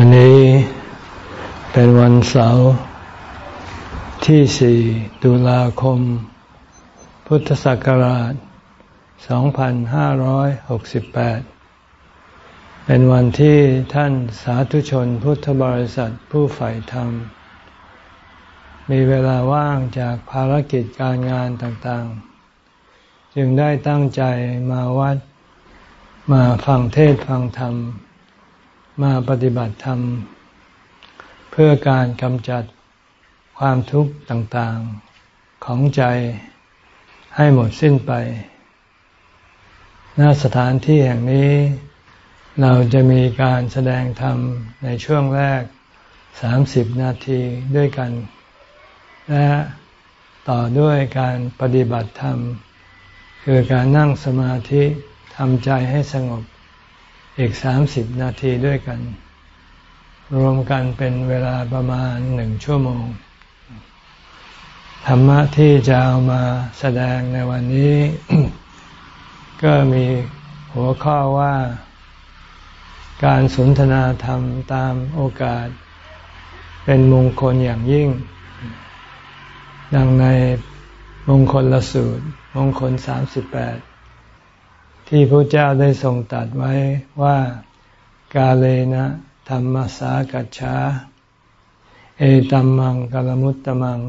วันนี้เป็นวันเสาร์ที่สี่ตุลาคม พุทธศักราช 2568 เป็นวันที่ท่านสาธุชนพุทธบริษัทผู้ใฝ่ธรรม มีเวลาว่างจากภารกิจการงานต่างๆ จึงได้ตั้งใจมาวัดมาฟังเทศฟังธรรม มาปฏิบัติธรรม เพื่อการกำจัดความทุกข์ต่างๆของใจให้หมดสิ้นไป ณ สถานที่แห่งนี้เราจะมีการแสดงธรรมในช่วงแรก30นาทีด้วยกัน และต่อด้วยการปฏิบัติธรรม คือการนั่งสมาธิทำใจให้สงบ อีกสามสิบนาทีด้วยกัน รวมกันเป็นเวลาประมาณหนึ่งชั่วโมง ธรรมะที่จะเอามาแสดงในวันนี้ ก็มีหัวข้อว่า การสนทนาธรรมตามโอกาส เป็นมงคลอย่างยิ่ง ดังในมงคลละสูตร มงคลสามสิบแปด ที่พระเจ้าได้ทรงตัดไว้ว่ากาเลนะธรรมสากัจฉาเอตัมมังกลมุตตมัง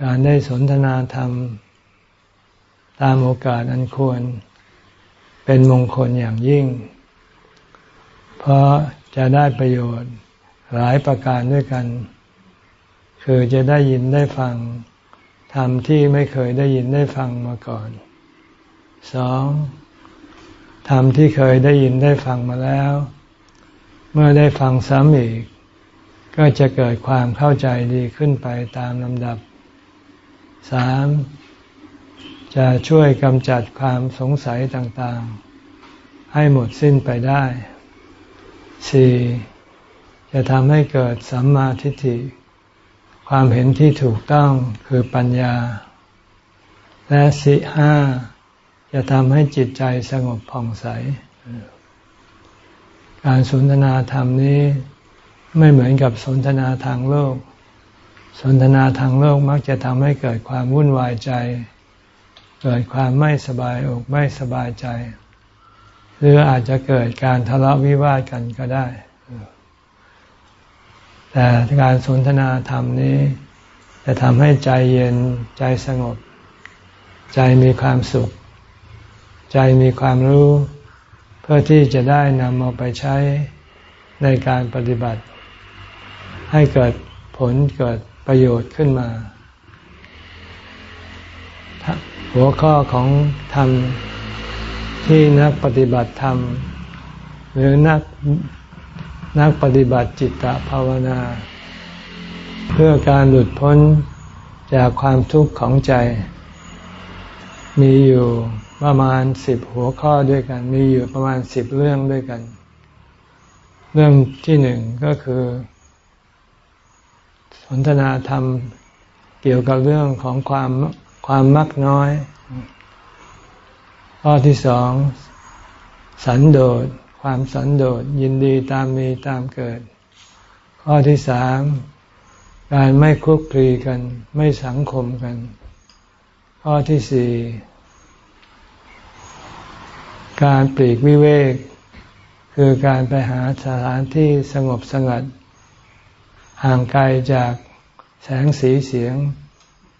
การได้สนทนาธรรม ตามโอกาสอันควร เป็นมงคลอย่างยิ่ง เพราะจะได้ประโยชน์หลายประการด้วยกัน คือจะได้ยินได้ฟังธรรมที่ไม่เคยได้ยินได้ฟังมาก่อน สองธรรมที่เคยได้ยินได้ฟังมาแล้ว เมื่อได้ฟังซ้ำอีก ก็จะเกิดความเข้าใจดีขึ้นไปตามลำดับสามจะช่วยกำจัดความสงสัยต่างๆ ให้หมดสิ้นไปได้สี่จะทำให้เกิดสัมมาทิฏฐิ ความเห็นที่ถูกต้องคือปัญญา และสี่ห้า จะทำให้จิตใจสงบผ่องใส การสนทนาธรรมนี้ไม่เหมือนกับสนทนาทางโลก สนทนาทางโลกมักจะทำให้เกิดความวุ่นวายใจ เกิดความไม่สบายอกไม่สบายใจ หรืออาจจะเกิดการทะเลาะวิวาทกันก็ได้ แต่การสนทนาธรรมนี้ จะทำให้ใจเย็นใจสงบ ใจมีความสุข ใจมีความรู้ เพื่อที่จะได้นำเอาไปใช้ในการปฏิบัติ ให้เกิดผลเกิดประโยชน์ขึ้นมา หัวข้อของธรรมที่นักปฏิบัติธรรม หรือนักนักปฏิบัติจิตตภาวนา เพื่อการหลุดพ้นจากความทุกข์ของใจ มีอยู่ ประมาณสิบหัวข้อด้วยกัน มีอยู่ประมาณสิบเรื่องด้วยกัน เรื่องที่หนึ่งก็คือ สนทนาธรรมเกี่ยวกับเรื่องของความความมักน้อย ข้อที่สอง สันโดษ ความสันโดษ ยินดีตามมีตามเกิด ข้อที่สาม การไม่คุกคลีกัน ไม่สังคมกัน ข้อที่สี่ การปลีกวิเวก คือการไปหาสถานที่สงบสงัด ห่างไกลจากแสงสีเสียง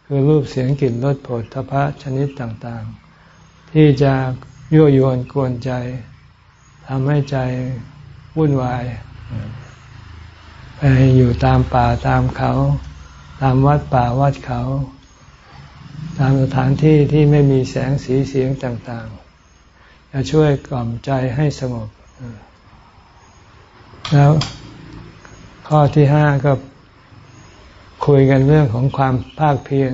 คือรูปเสียงกลิ่นรสผลทพะชนิดต่างๆ ที่จะยั่วยวนกวนใจทำให้ใจวุ่นวาย ไปอยู่ตามป่าตามเขา ตามวัดป่าวัดเขา ตามสถานที่ที่ไม่มีแสงสีเสียงต่าง จะช่วยกล่อมใจให้สงบ แล้วข้อที่ห้าก็คุยกันเรื่องของความภาคเพียร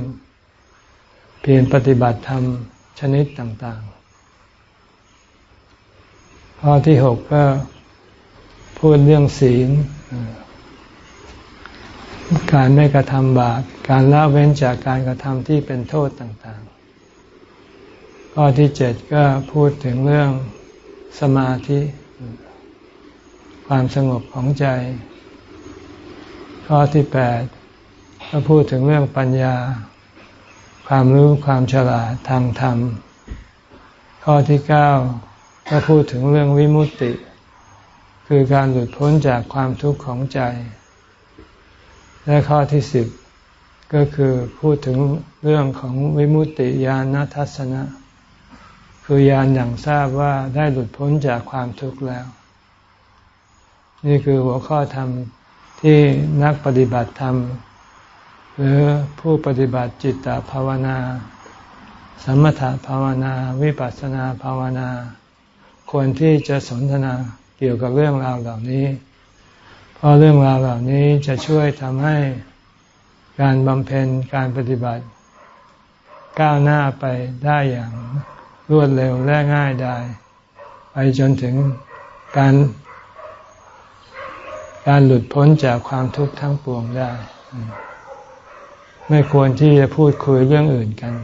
เพียรปฏิบัติธรรมชนิดต่าง ๆ ข้อที่หกก็พูดเรื่องศีลการไม่กระทำบาปการละเว้นจากการกระทำที่เป็นโทษต่าง ข้อที่เจ็ดก็พูดถึงเรื่องสมาธิ ความสงบของใจ ข้อที่แปดก็พูดถึงเรื่องปัญญา ความรู้ความฉลาดทางธรรม ข้อที่เก้าก็พูดถึงเรื่องวิมุตติ คือการหลุดพ้นจากความทุกข์ของใจ และข้อที่สิบก็คือพูดถึงเรื่องของวิมุตติญาณทัศนะ คือญาณอย่างทราบว่าได้หลุดพ้นจากความทุกข์แล้ว นี่คือหัวข้อธรรมที่นักปฏิบัติธรรม หรือผู้ปฏิบัติจิตตภาวนา สมถภาวนา วิปัสสนาภาวนา ควรที่จะสนทนาเกี่ยวกับเรื่องราวเหล่านี้ เพราะเรื่องราวเหล่านี้จะช่วยทำให้การบำเพ็ญการปฏิบัติ ก้าวหน้าไปได้อย่าง รวดเร็วและง่ายได้ ไปจนถึงการ การหลุดพ้นจากความทุกข์ทั้งปวงได้ ไม่ควรที่จะพูดคุยเรื่องอื่นกัน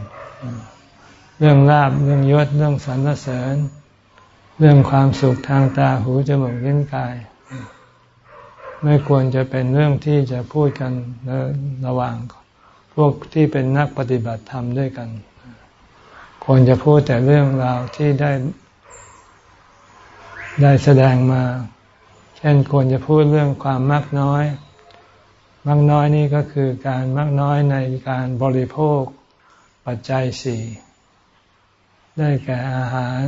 เรื่องลาบเรื่องยศเรื่องสรรเสริญ เรื่องความสุขทางตาหูจมูกลิ้นกาย ไม่ควรจะเป็นเรื่องที่จะพูดกันระหว่างพวกที่เป็นนักปฏิบัติธรรมด้วยกัน ควรจะพูดแต่เรื่องราวที่ได้ ได้แสดงมา เช่นควรจะพูดเรื่องความมากน้อย มากน้อยนี่ก็คือการมากน้อยในการบริโภคปัจจัยสี่ได้แก่อาหาร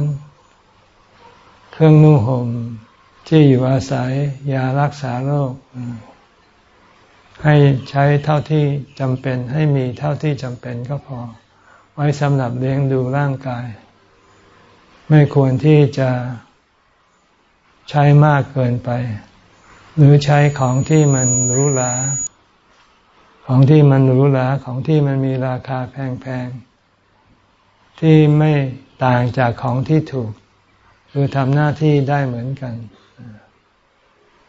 เครื่องนุ่งห่มที่อยู่อาศัยยารักษาโรค ให้ใช้เท่าที่จำเป็นให้มีเท่าที่จำเป็นก็พอ ไว้สำหรับเลี้ยงดูร่างกาย ไม่ควรที่จะใช้มากเกินไป หรือใช้ของที่มันหรูหราของที่มันหรูหราของที่มันมีราคาแพงๆที่ไม่ต่างจากของที่ถูก คือทำหน้าที่ได้เหมือนกัน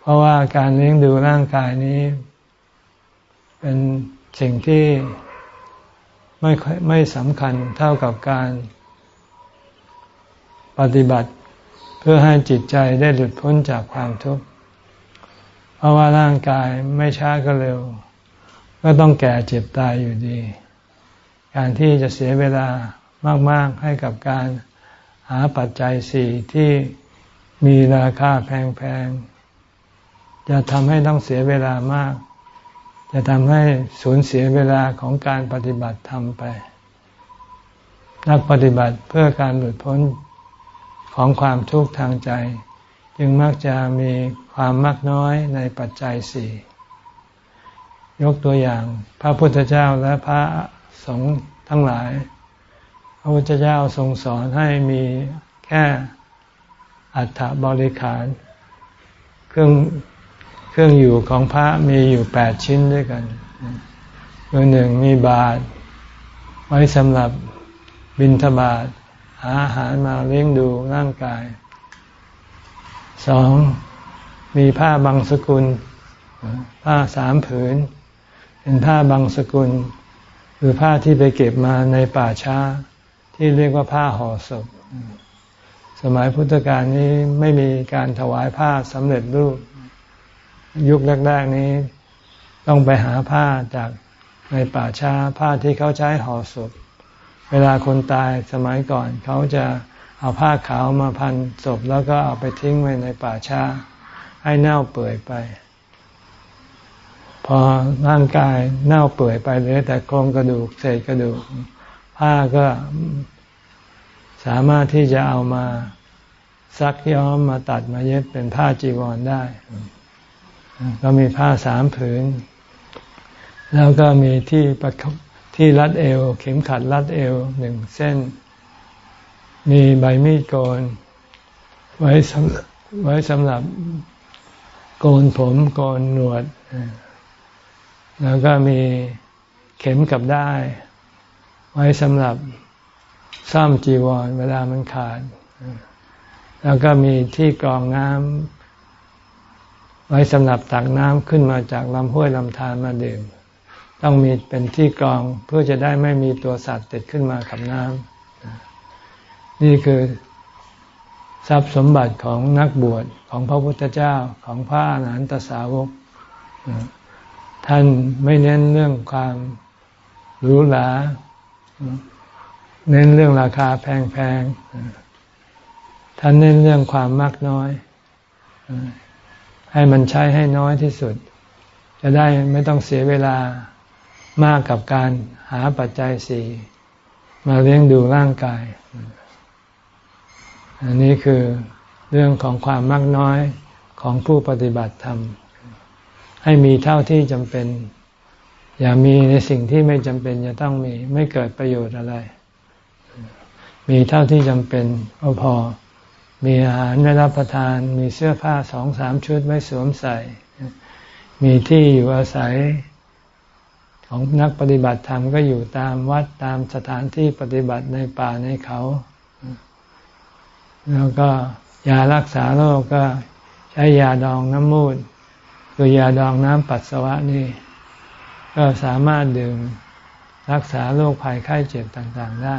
เพราะว่าการเลี้ยงดูร่างกายนี้ เป็นสิ่งที่ ไม่ไม่สำคัญเท่ากับการปฏิบัติเพื่อให้จิตใจได้หลุดพ้นจากความทุกข์ เพราะว่าร่างกายไม่ช้าก็เร็ว ก็ต้องแก่เจ็บตายอยู่ดี การที่จะเสียเวลามาก ๆ ให้กับการหาปัจจัยสี่ที่มีราคาแพง ๆ จะทำให้ต้องเสียเวลามาก จะทำให้สูญเสียเวลาของการปฏิบัติธรรมไป นักปฏิบัติเพื่อการหลุดพ้นของความทุกข์ทางใจ จึงมักจะมีความมากน้อยในปัจจัยสี่ยกตัวอย่างพระพุทธเจ้าและพระสงฆ์ทั้งหลาย พระพุทธเจ้าทรงสอนให้มีแค่อัฐบริขาร เครื่อง เครื่องอยู่ของพระมีอยู่แปดชิ้นด้วยกันคือหนึ่งมีบาตรไว้สำหรับบิณฑบาตหาอาหารมาเลี้ยงดูร่างกายสองมีผ้าบางสกุล ผ้าสามผืน เป็นผ้าบางสกุล คือผ้าที่ไปเก็บมาในป่าช้า ที่เรียกว่าผ้าห่อศพ สมัยพุทธกาลนี้ไม่มีการถวายผ้าสำเร็จรูป ยุคแรกๆนี้ ต้องไปหาผ้าจากในป่าช้าผ้าที่เขาใช้ห่อศพ เวลาคนตายสมัยก่อน เขาจะเอาผ้าขาวมาพันศพ แล้วก็เอาไปทิ้งไว้ในป่าช้า ให้เน่าเปื่อยไป พอร่างกายเน่าเปื่อยไปเหลือแต่โครงกระดูกเศษกระดูก ผ้าก็สามารถที่จะเอามาซักย้อมมาตัดมาเย็บเป็นผ้าจีวรได้ ก็มีผ้าสามผืน แล้วก็มีที่ประที่รัดเอว เข็มขัดรัดเอวหนึ่งเส้น มีใบมีดโกน ไว้สำไว้สำหรับโกนผมโกนหนวด แล้วก็มีเข็มกับได้ ไว้สำหรับซ่อมจีวร เวลามันขาด แล้วก็มีที่กรองน้ำ ไว้สำหรับตักน้ำขึ้นมาจากลำห้วยลำธารมาดื่ม ต้องมีเป็นที่กรองเพื่อจะได้ไม่มีตัวสัตว์ติดขึ้นมากับน้ำนี่คือทรัพย์สมบัติของนักบวชของพระพุทธเจ้าของพระอรหันตสาวก ท่านไม่เน้นเรื่องความหรูหราเน้นเรื่องราคาแพงๆท่านเน้นเรื่องความมากน้อย ให้มันใช้ให้น้อยที่สุด จะได้ไม่ต้องเสียเวลามากกับการหาปัจจัยสี่มาเลี้ยงดูร่างกาย อันนี้คือเรื่องของความมากน้อยของผู้ปฏิบัติธรรม ให้มีเท่าที่จำเป็น อย่ามีในสิ่งที่ไม่จำเป็นจะต้องมี ไม่เกิดประโยชน์อะไร มีเท่าที่จำเป็นก็พอ มีอาหารไม่รับประทาน มีเสื้อผ้าสองสามชุดไม่สวมใส่ มีที่อยู่อาศัยของนักปฏิบัติธรรมก็อยู่ตามวัดตามสถานที่ปฏิบัติในป่าในเขา แล้วก็ยารักษาโรคก็ใช้ยาดองน้ำมูดคือยาดองน้ำปัสสาวะนี่ ก็สามารถดื่มรักษาโรคภัยไข้เจ็บต่างๆได้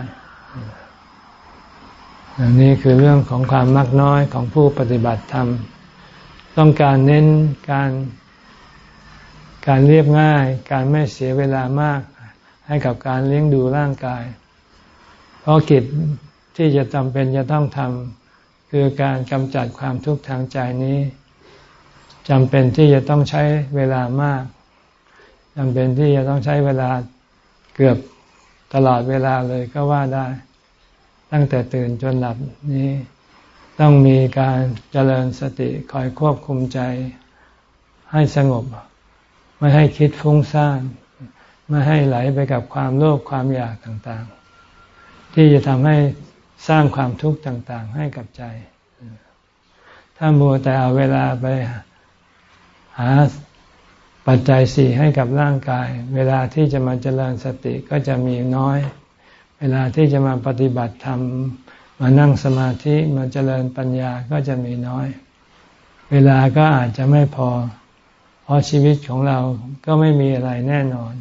นนี้คือเรื่องของความมักน้อยของผู้ปฏิบัติธรรม ต้องการเน้นการการเรียบง่าย การไม่เสียเวลามากให้กับการเลี้ยงดูร่างกาย เพราะกิจที่จะจำเป็นจะต้องทำคือการกำจัดความทุกข์ทางใจนี้จำเป็นที่จะต้องใช้เวลามากจำเป็นที่จะต้องใช้เวลาเกือบตลอดเวลาเลยก็ว่าได้ ตั้งแต่ตื่นจนหลับนี้ต้องมีการเจริญสติคอยควบคุมใจให้สงบ ไม่ให้คิดฟุ้งซ่านไม่ให้ไหลไปกับความโลภความอยากต่างๆ ที่จะทำให้สร้างความทุกข์ต่างๆ ให้กับใจ ถ้ามัวแต่เอาเวลาไปหาปัจจัยสี่ให้กับร่างกาย เวลาที่จะมาเจริญสติก็จะมีน้อย เวลาที่จะมาปฏิบัติธรรมมานั่งสมาธิมาเจริญปัญญาก็จะมีน้อย เวลาก็อาจจะไม่พอ เพราะชีวิตของเราก็ไม่มีอะไรแน่นอน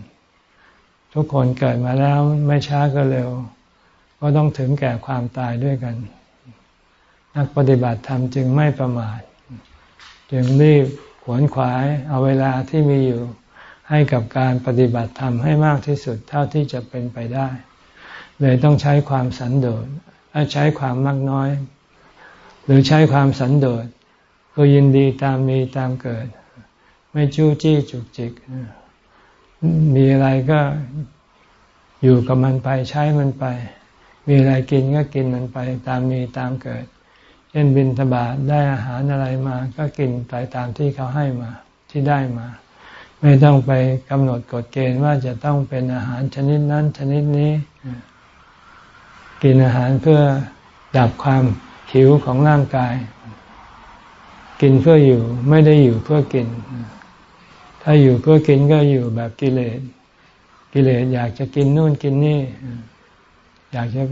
ทุกคนเกิดมาแล้วไม่ช้าก็เร็ว ก็ต้องถึงแก่ความตายด้วยกัน นักปฏิบัติธรรมจึงไม่ประมาท จึงรีบขวนขวายเอาเวลาที่มีอยู่ให้กับการปฏิบัติธรรมให้มากที่สุดเท่าที่จะเป็นไปได้ เลยต้องใช้ความสันโดษใช้ความมากน้อย หรือใช้ความสันโดษก็ยินดีตามมีตามเกิด ไม่จู้จี้จุกจิก มีอะไรก็อยู่กับมันไปใช้มันไป มีอะไรกินก็กินมันไป ตามมีตามเกิด เช่นบินทบาทได้อาหารอะไรมาก็กินไปตามที่เขาให้มาที่ได้มา ไม่ต้องไปกำหนดกฎเกณฑ์ว่าจะต้องเป็นอาหารชนิดนั้นชนิดนี้ กินอาหารเพื่อดับความหิวของร่างกาย กินเพื่ออยู่ไม่ได้อยู่เพื่อกิน ถ้าอยู่เพื่อกินก็อยู่แบบกิเลส กิเลสอยากจะกินนู่นกินนี่ อยากจะ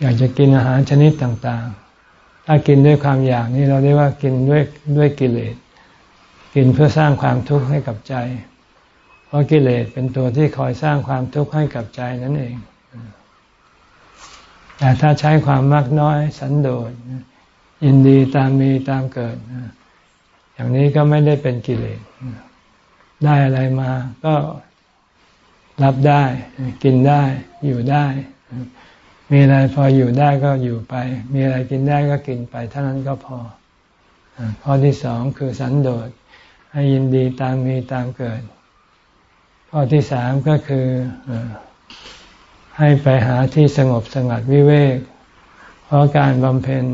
อยากจะกินอาหารชนิดต่าง ๆ ถ้ากินด้วยความอยากนี่เราเรียกว่ากินด้วยด้วยกิเลส กินเพื่อสร้างความทุกข์ให้กับใจ เพราะกิเลสเป็นตัวที่คอยสร้างความทุกข์ให้กับใจนั่นเอง แต่ถ้าใช้ความมากน้อยสันโดษยินดีตามมีตามเกิด อย่างนี้ก็ไม่ได้เป็นกิเลสได้อะไรมาก็รับได้ กินได้อยู่ได้ มีอะไรพออยู่ได้ก็อยู่ไป มีอะไรกินได้ก็กินไปเท่านั้นก็พอข้อที่สองคือสันโดษให้ยินดีตามมีตามเกิด ข้อที่สามก็คือ ให้ไปหาที่สงบสงัดวิเวก เพราะการบำเพ็ญ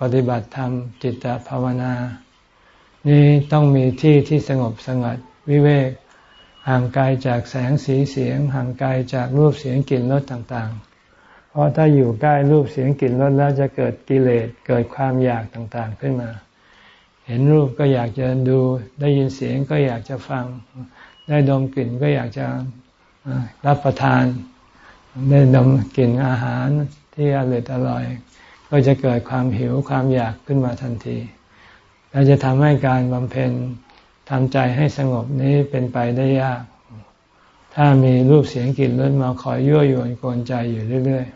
ปฏิบัติธรรมจิตภาวนา นี้ต้องมีที่ที่สงบสงัดวิเวก ห่างไกลจากแสงสีเสียง ห่างไกลจากรูปเสียงกลิ่นรสต่างๆ เพราะถ้าอยู่ใกล้รูปเสียงกลิ่นรสแล้วจะเกิดกิเลสเกิดความอยากต่างๆขึ้นมา เห็นรูปก็อยากจะดู ได้ยินเสียงก็อยากจะฟัง ได้ดมกลิ่นก็อยากจะรับประทาน ได้ดมกลิ่นอาหารที่อร่อยอร่อย ก็จะเกิดความหิวความอยากขึ้นมาทันทีและจะทำให้การบำเพ็ญทำใจให้สงบนี้เป็นไปได้ยาก ถ้ามีรูปเสียงกลิ่นรสมาคอยยั่วยวนกวนใจอยู่เรื่อย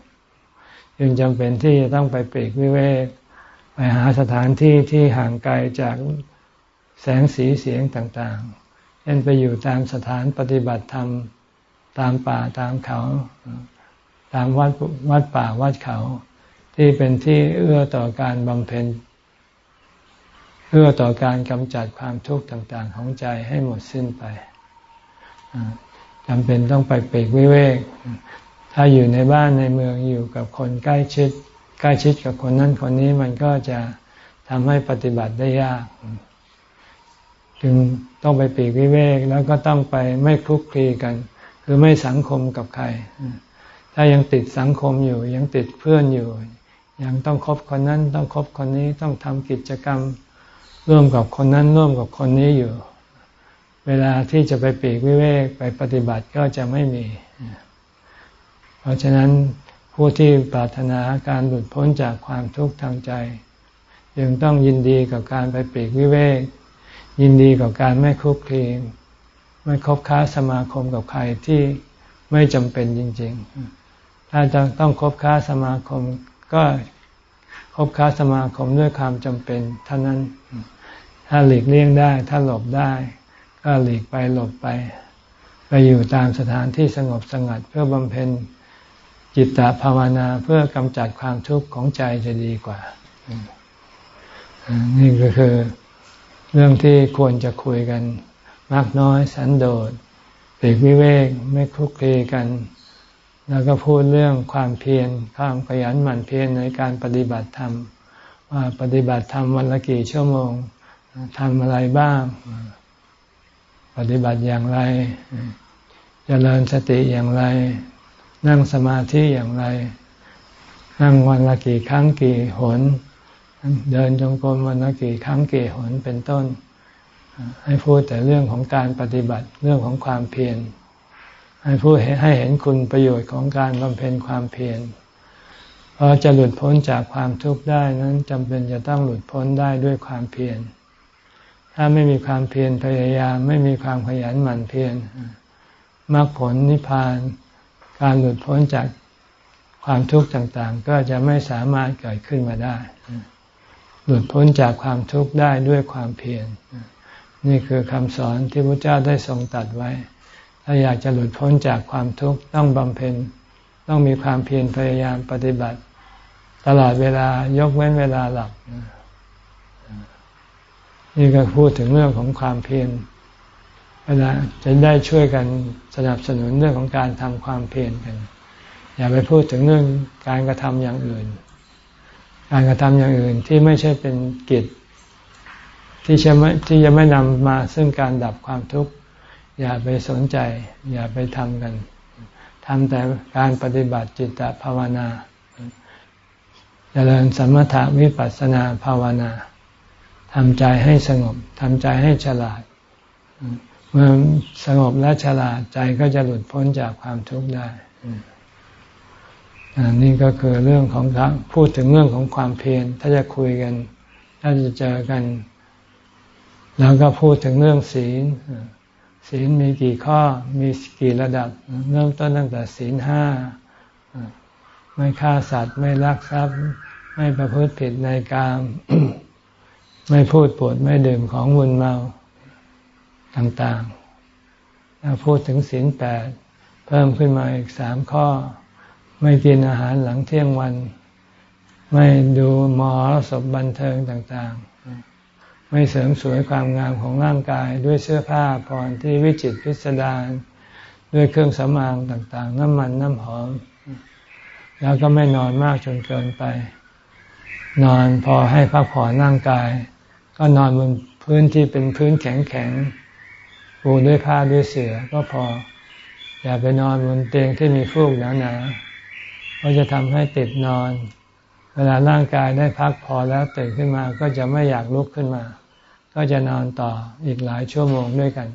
ๆจึงจำเป็นที่จะต้องไปปีกวิเวกไปหาสถานที่ที่ห่างไกลจากแสงสีเสียงต่างๆเช่นไปอยู่ตามสถานปฏิบัติธรรม ตามป่าตามเขา ตามวัดวัดป่าวัดเขา ที่เป็นที่เอื้อต่อการบำเพ็ญเอื้อต่อการกำจัดความทุกข์ต่างๆ ของใจให้หมดสิ้นไปจำเป็นต้องไปเปกวิเวก ถ้าอยู่ในบ้านในเมืองอยู่กับคนใกล้ชิด ใกล้ชิดกับคนนั้นคนนี้มันก็จะทำให้ปฏิบัติได้ยาก จึงต้องไปปีกวิเวกแล้วก็ต้องไปไม่คลุกคลีกัน คือไม่สังคมกับใคร ถ้ายังติดสังคมอยู่ ยังติดเพื่อนอยู่ ยังต้องคบคนนั้น ต้องคบคนนี้ต้องทำกิจกรรมร่วมกับคนนั้นร่วมกับคนนี้อยู่ เวลาที่จะไปปีกวิเวกไปปฏิบัติก็จะไม่มี เพราะฉะนั้นผู้ที่ปรารถนาการหลุดพ้นจากความทุกข์ทางใจยังต้องยินดีกับการไปปีกวิเวก ยินดีกับการไม่คุกคี ไม่คบค้าสมาคมกับใครที่ไม่จำเป็นจริง ๆ ถ้าจะต้องคบค้าสมาคมก็คบค้าสมาคมด้วยความจำเป็นเท่านั้น ถ้าหลีกเลี่ยงได้ ถ้าหลบได้ ก็หลีกไปหลบไป ไปอยู่ตามสถานที่สงบสงัดเพื่อบำเพ็ญจิตตภาวนาเพื่อกำจัดความทุกข์ของใจจะดีกว่า นี่ก็คือเรื่องที่ควรจะคุยกัน มากน้อยสันโดษปีกวิเวกไม่คลุกคลีกัน แล้วก็พูดเรื่องความเพียรความขยันหมั่นเพียรในการปฏิบัติธรรมว่าปฏิบัติธรรมวันละกี่ชั่วโมงทำอะไรบ้าง ปฏิบัติอย่างไรจเจริญสติอย่างไร นั่งสมาธิอย่างไร นั่งวันละกี่ครั้งกี่หน เดินจงกรมวันละกี่ครั้งกี่หนเป็นต้น ให้พูดแต่เรื่องของการปฏิบัติเรื่องของความเพียรให้พูดให้เห็นคุณประโยชน์ของการบำเพ็ญความเพียรเพราะจะหลุดพ้นจากความทุกข์ได้นั้นจำเป็นจะต้องหลุดพ้นได้ด้วยความเพียรถ้าไม่มีความเพียรพยายามไม่มีความขยันหมั่นเพียรมรรคผลนิพพาน การหลุดพ้นจากความทุกข์ต่างๆ ก็จะไม่สามารถเกิดขึ้นมาได้ หลุดพ้นจากความทุกข์ได้ด้วยความเพียร นี่คือคำสอนที่พระเจ้าได้ทรงตัดไว้ ถ้าอยากจะหลุดพ้นจากความทุกข์ต้องบำเพ็ญ ต้องมีความเพียรพยายามปฏิบัติ ตลอดเวลายกเว้นเวลาหลับ นี่ก็พูดถึงเรื่องของความเพียรเวลาจะได้ช่วยกันสนับสนุนเรื่องของการทำความเพียรกัน อย่าไปพูดถึงเรื่องการกระทำอย่างอื่น การกระทำอย่างอื่นที่ไม่ใช่เป็นกิจ ที่จะไม่ที่จะไม่นำมาซึ่งการดับความทุกข์ อย่าไปสนใจ อย่าไปทำกันทำแต่การปฏิบัติจิตตภาวนาจเจริญสมถะวิปัสสนาภาวนาทำใจให้สงบทำใจให้ฉลาด เมื่อสงบและฉลาดใจก็จะหลุดพ้นจากความทุกข์ได้นี่ก็คือเรื่องของพูดถึงเรื่องของความเพียรถ้าจะคุยกัน ถ้าจะเจอกัน แล้วก็พูดถึงเรื่องศีล ศีลมีกี่ข้อ มีกี่ระดับ เริ่มต้นตั้งแต่ศีลห้า ไม่ฆ่าสัตว์ ไม่ลักทรัพย์ ไม่ประพฤติผิดในกาม ไม่พูดปวดไม่ดื่มของมุนเมา ต่างๆแล้วพูดถึงศีลแปด เพิ่มขึ้นมาอีกสามข้อ ไม่กินอาหารหลังเที่ยงวัน ไม่ดูหมอสบบันเทิงต่างๆ ไม่เสริมสวยความงามของร่างกายด้วยเสื้อผ้าพรที่วิจิตพิสดารด้วยเครื่องสำอางต่างๆ น้ำมันน้ำหอม แล้วก็ไม่นอนมากจนเกินไป นอนพอให้พักผ่อนร่างกาย ก็นอนบนพื้นที่เป็นพื้นแข็งๆปูด้วยผ้าด้วยเสื่อก็พอ อย่าไปนอนบนเตียงที่มีฟูกหนาๆเพราะจะทำให้ติดนอน เวลาร่างกายได้พักพอแล้วตื่นขึ้นมาก็จะไม่อยากลุกขึ้นมา ก็จะนอนต่ออีกหลายชั่วโมงด้วยกัน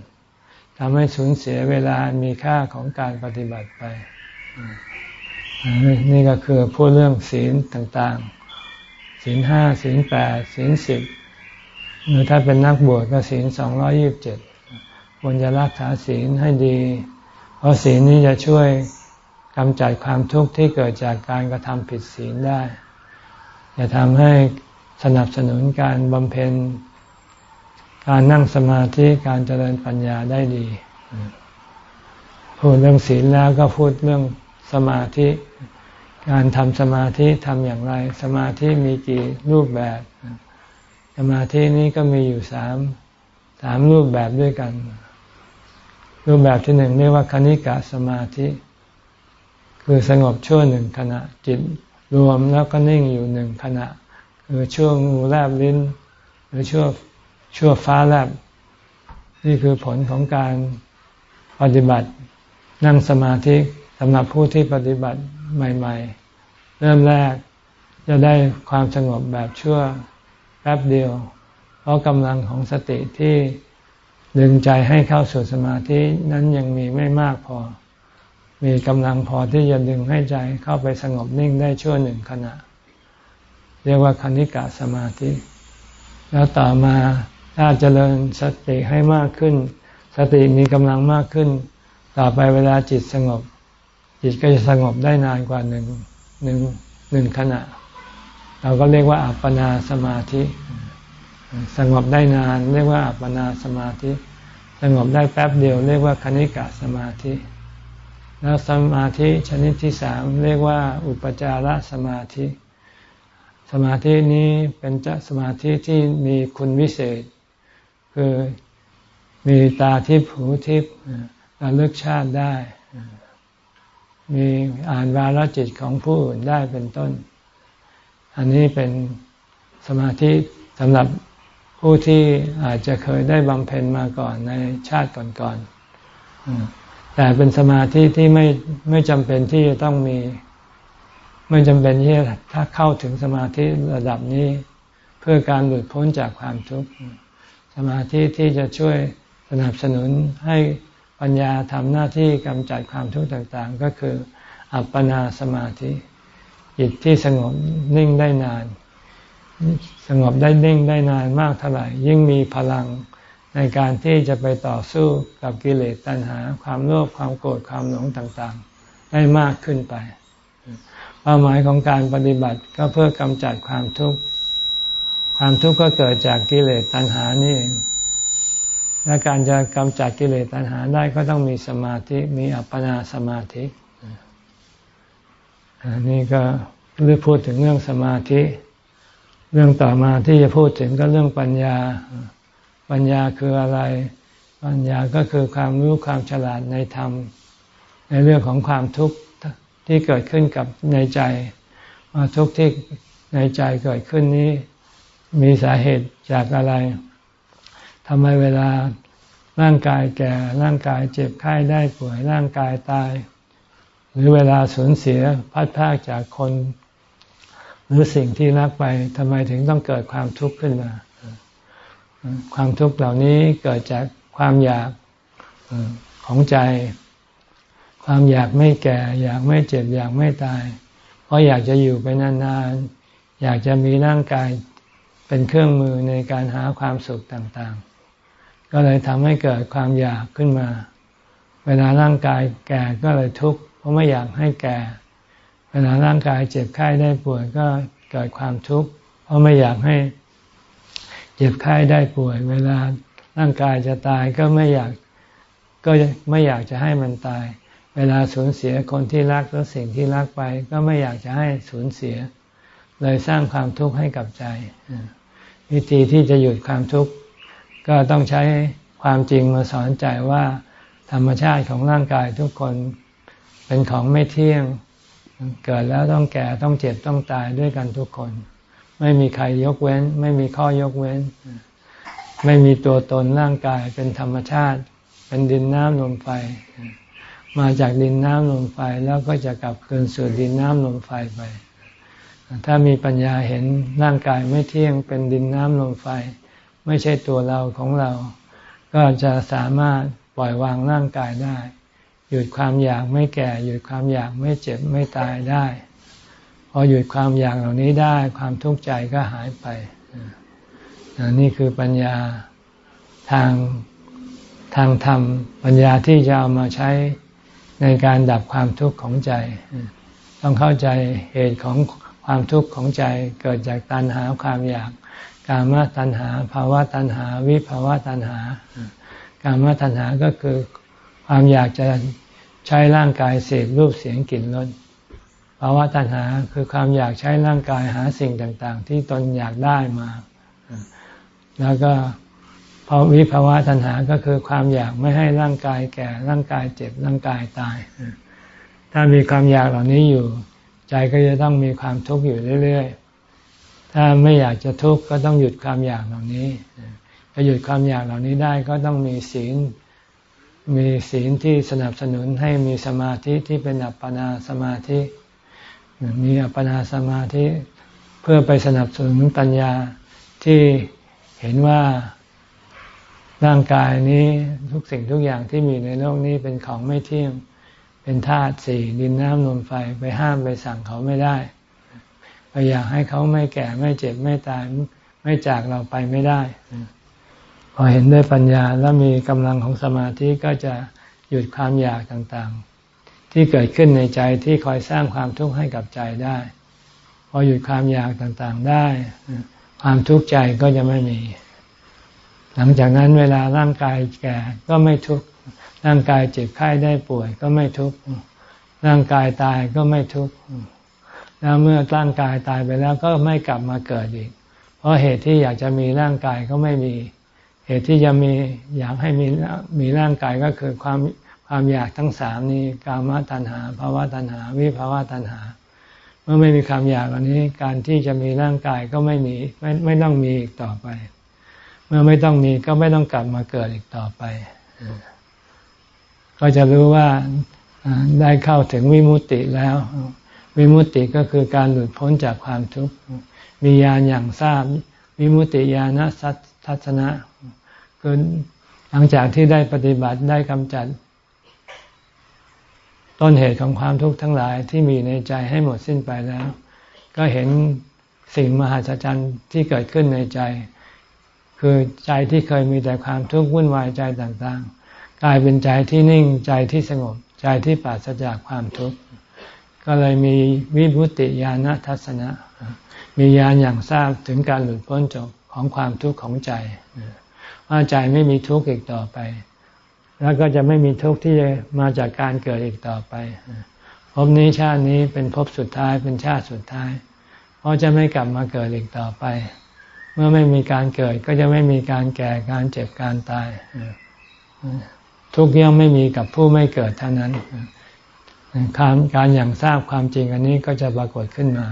ทำให้สูญเสียเวลามีค่าของการปฏิบัติไป นี่ก็คือพูดเรื่องศีลต่างๆ ศีลห้าศีลแปดศีลสิบหรือถ้าเป็นนักบวชก็ศีลสองร้อยิบเจ็ดควรจะรักษาศีลให้ดี เพราะศีลนี้จะช่วยกำจัดความทุกข์ที่เกิดจากการกระทำผิดศีลได้ จะทำให้สนับสนุนการบำเพ็ญ การนั่งสมาธิการเจริญปัญญาได้ดี พูดเรื่องศีลแล้วก็พูดเรื่องสมาธิ การทำสมาธิทำอย่างไร สมาธิมีกี่รูปแบบ สมาธินี้ก็มีอยู่สามสามรูปแบบด้วยกัน รูปแบบที่หนึ่งเรียกว่าคณิกะสมาธิ คือสงบชั่วหนึ่งขณะจิต รวมแล้วก็นิ่งอยู่หนึ่งขณะ คือช่วงงูแลบลิ้น หรือช่วงชั่วฟ้าแลบ นี่คือผลของการปฏิบัติ นั่งสมาธิสำหรับผู้ที่ปฏิบัติใหม่ ๆ เริ่มแรกจะได้ความสงบแบบชั่วแป๊บเดียว เพราะกำลังของสติที่ดึงใจให้เข้าสู่สมาธินั้นยังมีไม่มากพอ มีกำลังพอที่จะดึงให้ใจเข้าไปสงบนิ่งได้ชั่วหนึ่งขณะ เรียกว่าคณิกะสมาธิ แล้วต่อมาถ้าเจริญสติให้มากขึ้น สติมีกำลังมากขึ้น ต่อไปเวลาจิตสงบ จิตก็จะสงบได้นานกว่าหนึ่งหนึ่งหนึ่งขณะ เราก็เรียกว่าอัปปนาสมาธิ สงบได้นาน เรียกว่าอัปปนาสมาธิ สงบได้แป๊บเดียว เรียกว่าคณิกะสมาธิ แล้วสมาธิชนิดที่สามเรียกว่า อุปจารสมาธิ สมาธินี้เป็นจะสมาธิที่มีคุณวิเศษ คือมีตาทิพหูทิพระลึกชาติได้ มีอ่านวาลจิตของผู้อื่นได้เป็นต้น อันนี้เป็นสมาธิสำหรับผู้ที่อาจจะเคยได้บำเพ็ญมาก่อนในชาติก่อนๆ แต่เป็นสมาธิที่ไม่ไม่จำเป็นที่จะต้องมี ไม่จำเป็นที่ถ้าเข้าถึงสมาธิระดับนี้ เพื่อการหลุดพ้นจากความทุกข์ สมาธิที่จะช่วยสนับสนุนให้ปัญญาทำหน้าที่กำจัดความทุกข์ต่างๆ ก็คือ อัปปนาสมาธิจิตที่สงบนิ่งได้นาน สงบได้นิ่งได้นานมากเท่าไหร่ ยิ่งมีพลัง ในการที่จะไปต่อสู้กับกิเลสตัณหา ความโลภความโกรธความหลงต่างๆ ได้มากขึ้นไป เป้าหมายของการปฏิบัติก็เพื่อกำจัดความทุกข์ความทุกข์ก็เกิดจากกิเลสตัณหานี่เองและการจะกำจัดกิเลสตัณหาได้ก็ต้องมีสมาธิมีอัปปนาสมาธิอันนี้ก็เรื่องพูดถึงเรื่องสมาธิ เรื่องต่อมาที่จะพูดถึงก็เรื่องปัญญา ปัญญาคืออะไร ปัญญาก็คือความรู้ความฉลาดในธรรม ในเรื่องของความทุกข์ที่เกิดขึ้นกับในใจว่าทุกข์ที่ในใจเกิดขึ้นนี้ มีสาเหตุจากอะไรทำไมเวลาร่างกายแก่ร่างกายเจ็บไข้ได้ป่วยร่างกายตาย หรือเวลาสูญเสียพัดพากจากคน หรือสิ่งที่รักไปทำไมถึงต้องเกิดความทุกข์ขึ้นมา ความทุกข์เหล่านี้เกิดจากความอยากของใจ ความอยากไม่แก่ อยากไม่เจ็บ อยากไม่ตาย เพราะอยากจะอยู่ไปนานๆ อยากจะมีร่างกายเป็นเครื่องมือในการหาความสุขต่างๆ ก็เลยทำให้เกิดความอยากขึ้นมา เวลาร่างกายแก่ก็เลยทุกข์เพราะไม่อยากให้แก่ เวลาร่างกายเจ็บไข้ได้ป่วยก็เกิดความทุกข์เพราะไม่อยากให้ เจ็บไข้ได้ป่วย เวลาร่างกายจะตายก็ไม่อยากก็ไม่อยากจะให้มันตาย เวลาสูญเสียคนที่รักหรือสิ่งที่รักไป ก็ไม่อยากจะให้สูญเสีย เลยสร้างความทุกข์ให้กับใจ วิธีที่จะหยุดความทุกข์ก็ต้องใช้ความจริงมาสอนใจว่า ธรรมชาติของร่างกายทุกคนเป็นของไม่เที่ยง เกิดแล้วต้องแก่ต้องเจ็บต้องตายด้วยกันทุกคน ไม่มีใครยกเว้น ไม่มีข้อยกเว้น ไม่มีตัวตนร่างกายเป็นธรรมชาติ เป็นดินน้ำลมไฟ มาจากดินน้ำลมไฟแล้วก็จะกลับคืนสู่ดินน้ำลมไฟไป ถ้ามีปัญญาเห็นร่างกายไม่เที่ยงเป็นดินน้ำลมไฟ ไม่ใช่ตัวเราของเรา ก็จะสามารถปล่อยวางร่างกายได้ หยุดความอยากไม่แก่ หยุดความอยากไม่เจ็บไม่ตายได้ พอหยุดความอยากเหล่านี้ได้ความทุกข์ใจก็หายไปนี่คือปัญญาทางทางธรรม ปัญญาที่จะเอามาใช้ในการดับความทุกข์ของใจ ต้องเข้าใจเหตุของความทุกข์ของใจเกิดจากตัณหาความอยากกามตัณหาภาวะตัณหา วิภาวะตัณหากามตัณหาก็คือความอยากจะใช้ร่างกายเสพรูปเสียงกลิ่นรส ภาวะตัณหาคือความอยากใช้ร่างกายหาสิ่งต่าง ๆ ที่ตนอยากได้มา แล้วก็พอวิภาวะตัณหาก็คือความอยากไม่ให้ร่างกายแก่ร่างกายเจ็บร่างกายตาย ถ้ามีความอยากเหล่านี้อยู่ ใจก็จะต้องมีความทุกข์อยู่เรื่อยๆ ถ้าไม่อยากจะทุกข์ก็ต้องหยุดความอยากเหล่านี้จะหยุดความอยากเหล่านี้ได้ก็ต้องมีศีลมีศีลที่สนับสนุนให้มีสมาธิที่เป็นอัปปนาสมาธิ มีอัปปนาสมาธิเพื่อไปสนับสนุนปัญญาที่เห็นว่าร่างกายนี้ทุกสิ่งทุกอย่างที่มีในโลกนี้เป็นของไม่เที่ยง เป็นธาตุสี่ดินน้ำลมไฟไปห้ามไปสั่งเขาไม่ได้ไปอยากให้เขาไม่แก่ไม่เจ็บไม่ตายไม่จากเราไปไม่ได้ พอเห็นด้วยปัญญาแล้วมีกำลังของสมาธิก็จะหยุดความอยากต่างๆ ที่เกิดขึ้นในใจที่คอยสร้างความทุกข์ให้กับใจได้ พอหยุดความอยากต่างๆได้ ความทุกข์ใจก็จะไม่มี หลังจากนั้นเวลาร่างกายแก่ก็ไม่ทุกข์ร่างกายเจ็บไข้ได้ป่วย ก็ไม่ทุกข์ร่างกายตายก็ไม่ทุกข์แล้วเมื่อร่างกายตายไปแล้วก็ไม่กลับมาเกิดอีก เพราะเหตุที่อยากจะมีร่างกายก็ไม่มี เหตุที่จะมีอยากให้มีมีร่างกายก็คือความ ความอยากทั้งสามนี้กามตัณหาภาวะตัณหา วิภาวะตัณหา เมื่อไม่มีความอยากอันนี้ การที่จะมีร่างกายก็ไม่มีไม่ไม่ต้องมีอีกต่อไป เมื่อไม่ต้องมีก็ไม่ต้องกลับมาเกิดอีกต่อไป ก็จะรู้ว่าได้เข้าถึงวิมุตติแล้ว วิมุตติก็คือการหลุดพ้นจากความทุกข์มีญาณอย่างทราบ วิมุตติญาณทัศนะคือหลังจากที่ได้ปฏิบัติได้กำจัด ต้นเหตุของความทุกข์ทั้งหลายที่มีในใจให้หมดสิ้นไปแล้ว ก็เห็นสิ่งมหัศจรรย์ที่เกิดขึ้นในใจ คือใจที่เคยมีแต่ความทุกข์วุ่นวายใจต่างๆ กลายเป็นใจที่นิ่งใจที่สงบใจที่ปราศจากความทุกข์ก็เลยมีวิบุติญาณทัศนะ มีญาณอย่างทราบถึงการหลุดพ้นจากของความทุกข์ของใจ ว่าใจไม่มีทุกข์อีกต่อไป แล้วก็จะไม่มีทุกข์ที่จะมาจากการเกิดอีกต่อไปภพนี้ชาตินี้เป็นภพสุดท้ายเป็นชาติสุดท้าย เพราะจะไม่กลับมาเกิดอีกต่อไป เมื่อไม่มีการเกิดก็จะไม่มีการแก่การเจ็บการตาย ทุกย่อมไม่มีกับผู้ไม่เกิดเท่านั้นการการอย่างทราบความจริงอันนี้ก็จะปรากฏขึ้นมา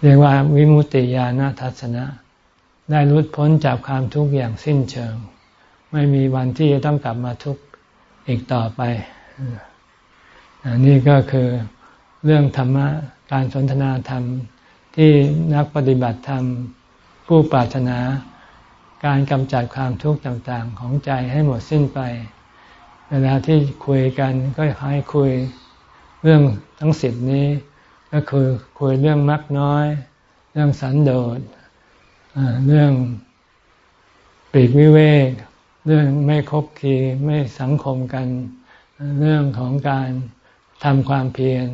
เรียกว่าวิมุตติญาณทัศนะ ได้รุดพ้นจากความทุกข์อย่างสิ้นเชิง ไม่มีวันที่จะต้องกลับมาทุกข์อีกต่อไปอันนี้ก็คือเรื่องธรรมะการสนทนาธรรมที่นักปฏิบัติธรรม ผู้ปรารถนา การกำจัดความทุกข์ต่างๆ ของใจให้หมดสิ้นไป เวลาที่คุยกันก็ให้คุยเรื่องทั้งสิบนี้ ก็คือคุยเรื่องมักน้อย เรื่องสันโดษเรื่องปีกวิเวก เรื่องไม่คบคีไม่สังคมกัน เรื่องของการทำความเพียร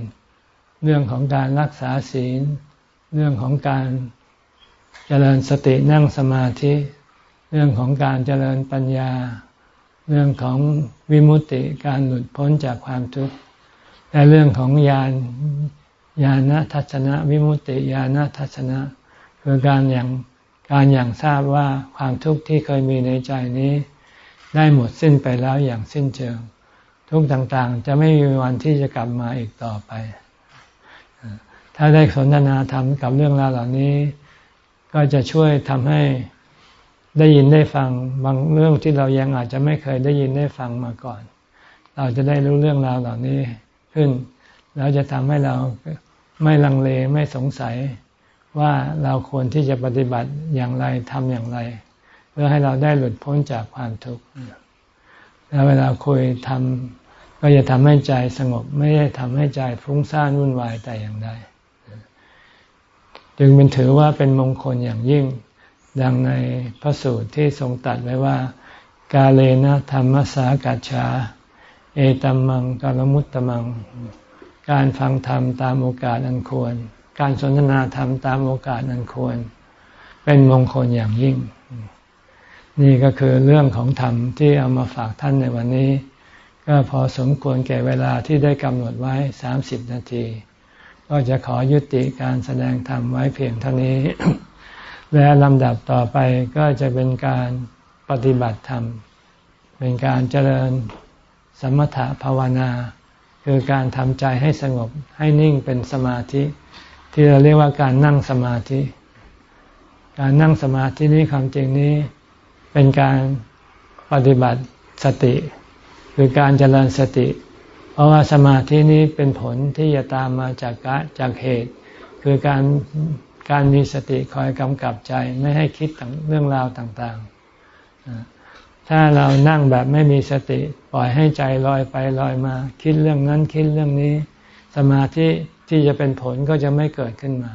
เรื่องของการรักษาศีล เรื่องของการเจริญสตินั่งสมาธิ เรื่องของการเจริญปัญญา เรื่องของวิมุตติการหลุดพ้นจากความทุกข์และเรื่องของญาณญาณทัศนะวิมุตติญาณทัศนะคือการอย่างการอย่างทราบว่าความทุกข์ที่เคยมีในใจนี้ ได้หมดสิ้นไปแล้วอย่างสิ้นเชิง ทุกต่างๆ จะไม่มีวันที่จะกลับมาอีกต่อไป ถ้าได้สนทนาธรรมกับเรื่องราวเหล่านี้ ก็จะช่วยทำให้ได้ยินได้ฟังบางเรื่องที่เรายังอาจจะไม่เคยได้ยินได้ฟังมาก่อน เราจะได้รู้เรื่องราวเหล่านี้ขึ้น แล้วจะทำให้เราไม่ลังเลไม่สงสัยว่าเราควรที่จะปฏิบัติอย่างไรทำอย่างไร เพื่อให้เราได้หลุดพ้นจากความทุกข์แล้วเวลาคุยทำก็จะทำให้ใจสงบ ไม่ได้ทำให้ใจฟุ้งซ่านวุ่นวายแต่อย่างใดจึงเป็นถือว่าเป็นมงคลอย่างยิ่ง ดังในพระสูตรที่ทรงตัดไว้ว่า กาเลนะธรรมสากัจฉา เอตัมมังกาลมุตตมัง การฟังธรรมตามโอกาสอันควร การสนทนาธรรมตามโอกาสอันควร เป็นมงคลอย่างยิ่ง นี่ก็คือเรื่องของธรรมที่เอามาฝากท่านในวันนี้ ก็พอสมควรแก่เวลาที่ได้กำหนดไว้สามสิบนาที ก็จะขอยุติการแสดงธรรมไว้เพียงเท่านี้ และลำดับต่อไปก็จะเป็นการปฏิบัติธรรม เป็นการเจริญสมถภาวนา คือการทำใจให้สงบให้นิ่งเป็นสมาธิ ที่เราเรียกว่าการนั่งสมาธิ การนั่งสมาธินี้ความจริงนี้ เป็นการปฏิบัติสติคือการเจริญสติ เพราะว่าสมาธินี้เป็นผลที่จะตามมาจากกจากเหตุ คือการการมีสติคอยกำกับใจไม่ให้คิดเรื่องราวต่างๆ ถ้าเรานั่งแบบไม่มีสติปล่อยให้ใจลอยไปลอยมา คิดเรื่องนั้นคิดเรื่องนี้ สมาธิที่จะเป็นผลก็จะไม่เกิดขึ้นมา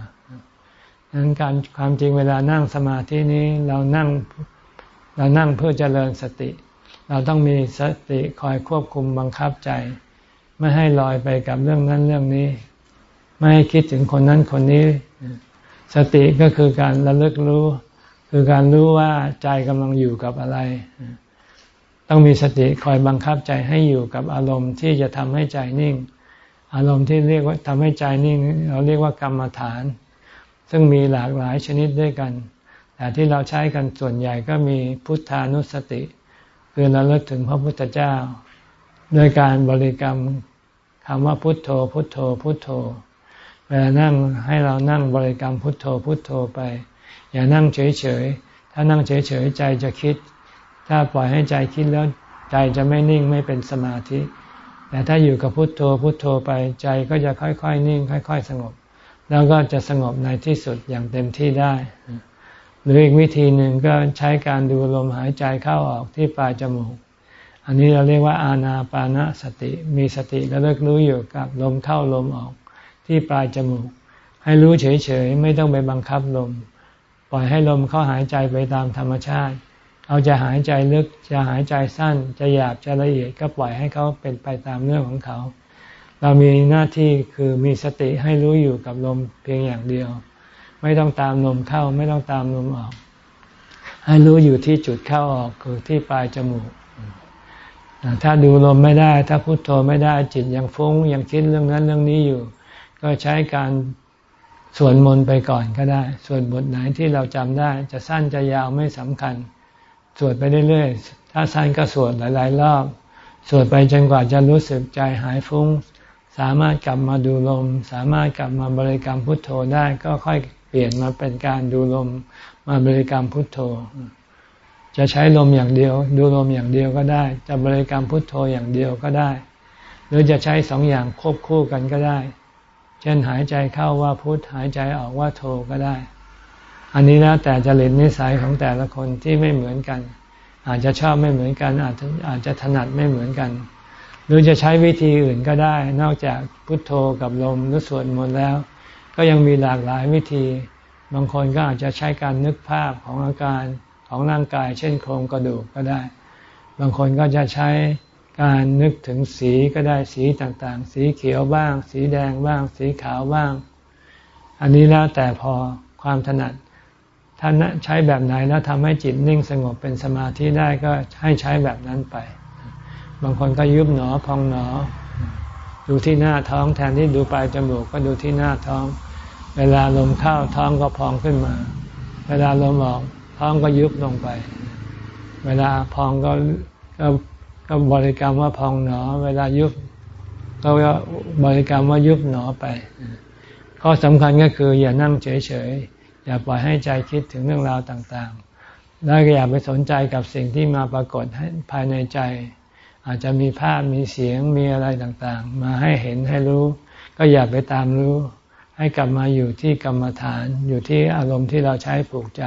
ดังนั้นการความจริงเวลานั่งสมาธินี้เรานั่ง เรานั่งเพื่อเจริญสติ เราต้องมีสติคอยควบคุมบังคับใจ ไม่ให้ลอยไปกับเรื่องนั้นเรื่องนี้ ไม่ให้คิดถึงคนนั้นคนนี้ สติก็คือการระลึกรู้ คือการรู้ว่าใจกำลังอยู่กับอะไร ต้องมีสติคอยบังคับใจให้อยู่กับอารมณ์ที่จะทำให้ใจนิ่ง อารมณ์ที่เรียกว่าทำให้ใจนิ่ง เราเรียกว่ากรรมฐาน ซึ่งมีหลากหลายชนิดด้วยกัน แต่ที่เราใช้กันส่วนใหญ่ก็มีพุทธานุสติ คือเราเลิกถึงพระพุทธเจ้าโดยการบริกรรมคำว่าพุทโธ พุทโธ พุทโธ เวลานั่งให้เรานั่งบริกรรมพุทโธ พุทโธไป อย่านั่งเฉยๆ ถ้านั่งเฉยๆ ใจจะคิด ถ้าปล่อยให้ใจคิดแล้วใจจะไม่นิ่งไม่เป็นสมาธิ แต่ถ้าอยู่กับพุทโธ พุทโธไปใจก็จะค่อยๆ นิ่ง ค่อย ๆ สงบ แล้วก็จะสงบในที่สุดอย่างเต็มที่ได้ หรืออีกวิธีหนึ่งก็ใช้การดูลมหายใจเข้าออกที่ปลายจมูก อันนี้เราเรียกว่าอาณาปานะสติ มีสติแล้วเลิกรู้อยู่กับลมเข้าลมออกที่ปลายจมูก ให้รู้เฉยๆ ไม่ต้องไปบังคับลม ปล่อยให้ลมเข้าหายใจไปตามธรรมชาติเอาจะหายใจลึกจะหายใจสั้น จะหยาบจะละเอียดก็ปล่อยให้เขาเป็นไปตามเรื่องของเขา เรามีหน้าที่คือมีสติให้รู้อยู่กับลมเพียงอย่างเดียว ไม่ต้องตามลมเข้า ไม่ต้องตามลมออก ให้รู้อยู่ที่จุดเข้าออกคือที่ปลายจมูกถ้าดูลมไม่ได้ ถ้าพุโทโธไม่ได้จิตยังฟุ้งยังคิดเรื่องนั้นเรื่องนี้อยู่ ก็ใช้การสวดมนต์ไปก่อนก็ได้สวดบทไหนที่เราจำได้ จะสั้นจะยาวไม่สำคัญสวดไปเรื่อยๆ ถ้าสั้นก็สวดหลาย ๆ รอบสวดไปจนกว่าจะรู้สึกใจหายฟุง้ง สามารถกลับมาดูลม สามารถกลับมาบริกรรมพุทโธได้ก็ค่อย เปลี่ยนมาเป็นการดูลมมาบริกรรมพุทโธ จะใช้ลมอย่างเดียว ดูลมอย่างเดียวก็ได้ จะบริกรรมพุทโธอย่างเดียวก็ได้ หรือจะใช้สองอย่างควบคู่กันก็ได้ เช่นหายใจเข้าว่าพุทหายใจออกว่าโทก็ได้ อันนี้แล้วแต่จริตนิสัยของแต่ละคนที่ไม่เหมือนกัน อาจจะชอบไม่เหมือนกัน อาจจะอาจจะถนัดไม่เหมือนกันหรือจะใช้วิธีอื่นก็ได้ นอกจากพุทโธกับลมหรือสวดมนต์แล้ว ก็ยังมีหลากหลายวิธี บางคนก็อาจจะใช้การนึกภาพของอาการของร่างกาย เช่นโครงกระดูกก็ได้ บางคนก็จะใช้การนึกถึงสีก็ได้สีต่างๆ สีเขียวบ้าง สีแดงบ้าง สีขาวบ้าง อันนี้แล้วแต่พอความถนัดถ้านใช้แบบไหนแล้วทำให้จิตนิ่งสงบเป็นสมาธิได้ก็ให้ใช้แบบนั้นไป บางคนก็ยุบหนอพองหนอ ดูที่หน้าท้องแทนที่ดูปลายจมูกก็ดูที่หน้าท้อง เวลาลมเข้าท้องก็พองขึ้นมา เวลาลมออกท้องก็ยุบลงไป เวลาพองก็ก็ก็บริกรรมว่าพองหนอ เวลายุบก็บริกรรมว่ายุบหนอไป ข้อสำคัญก็คืออย่านั่งเฉยๆ อย่าปล่อยให้ใจคิดถึงเรื่องราวต่างๆ แล้วก็อย่าไปสนใจกับสิ่งที่มาปรากฏภายในใจ อาจจะมีภาพมีเสียงมีอะไรต่างๆ มาให้เห็นให้รู้ ก็อย่าไปตามรู้ ให้กลับมาอยู่ที่กรรมฐาน อยู่ที่อารมณ์ที่เราใช้ผูกใจ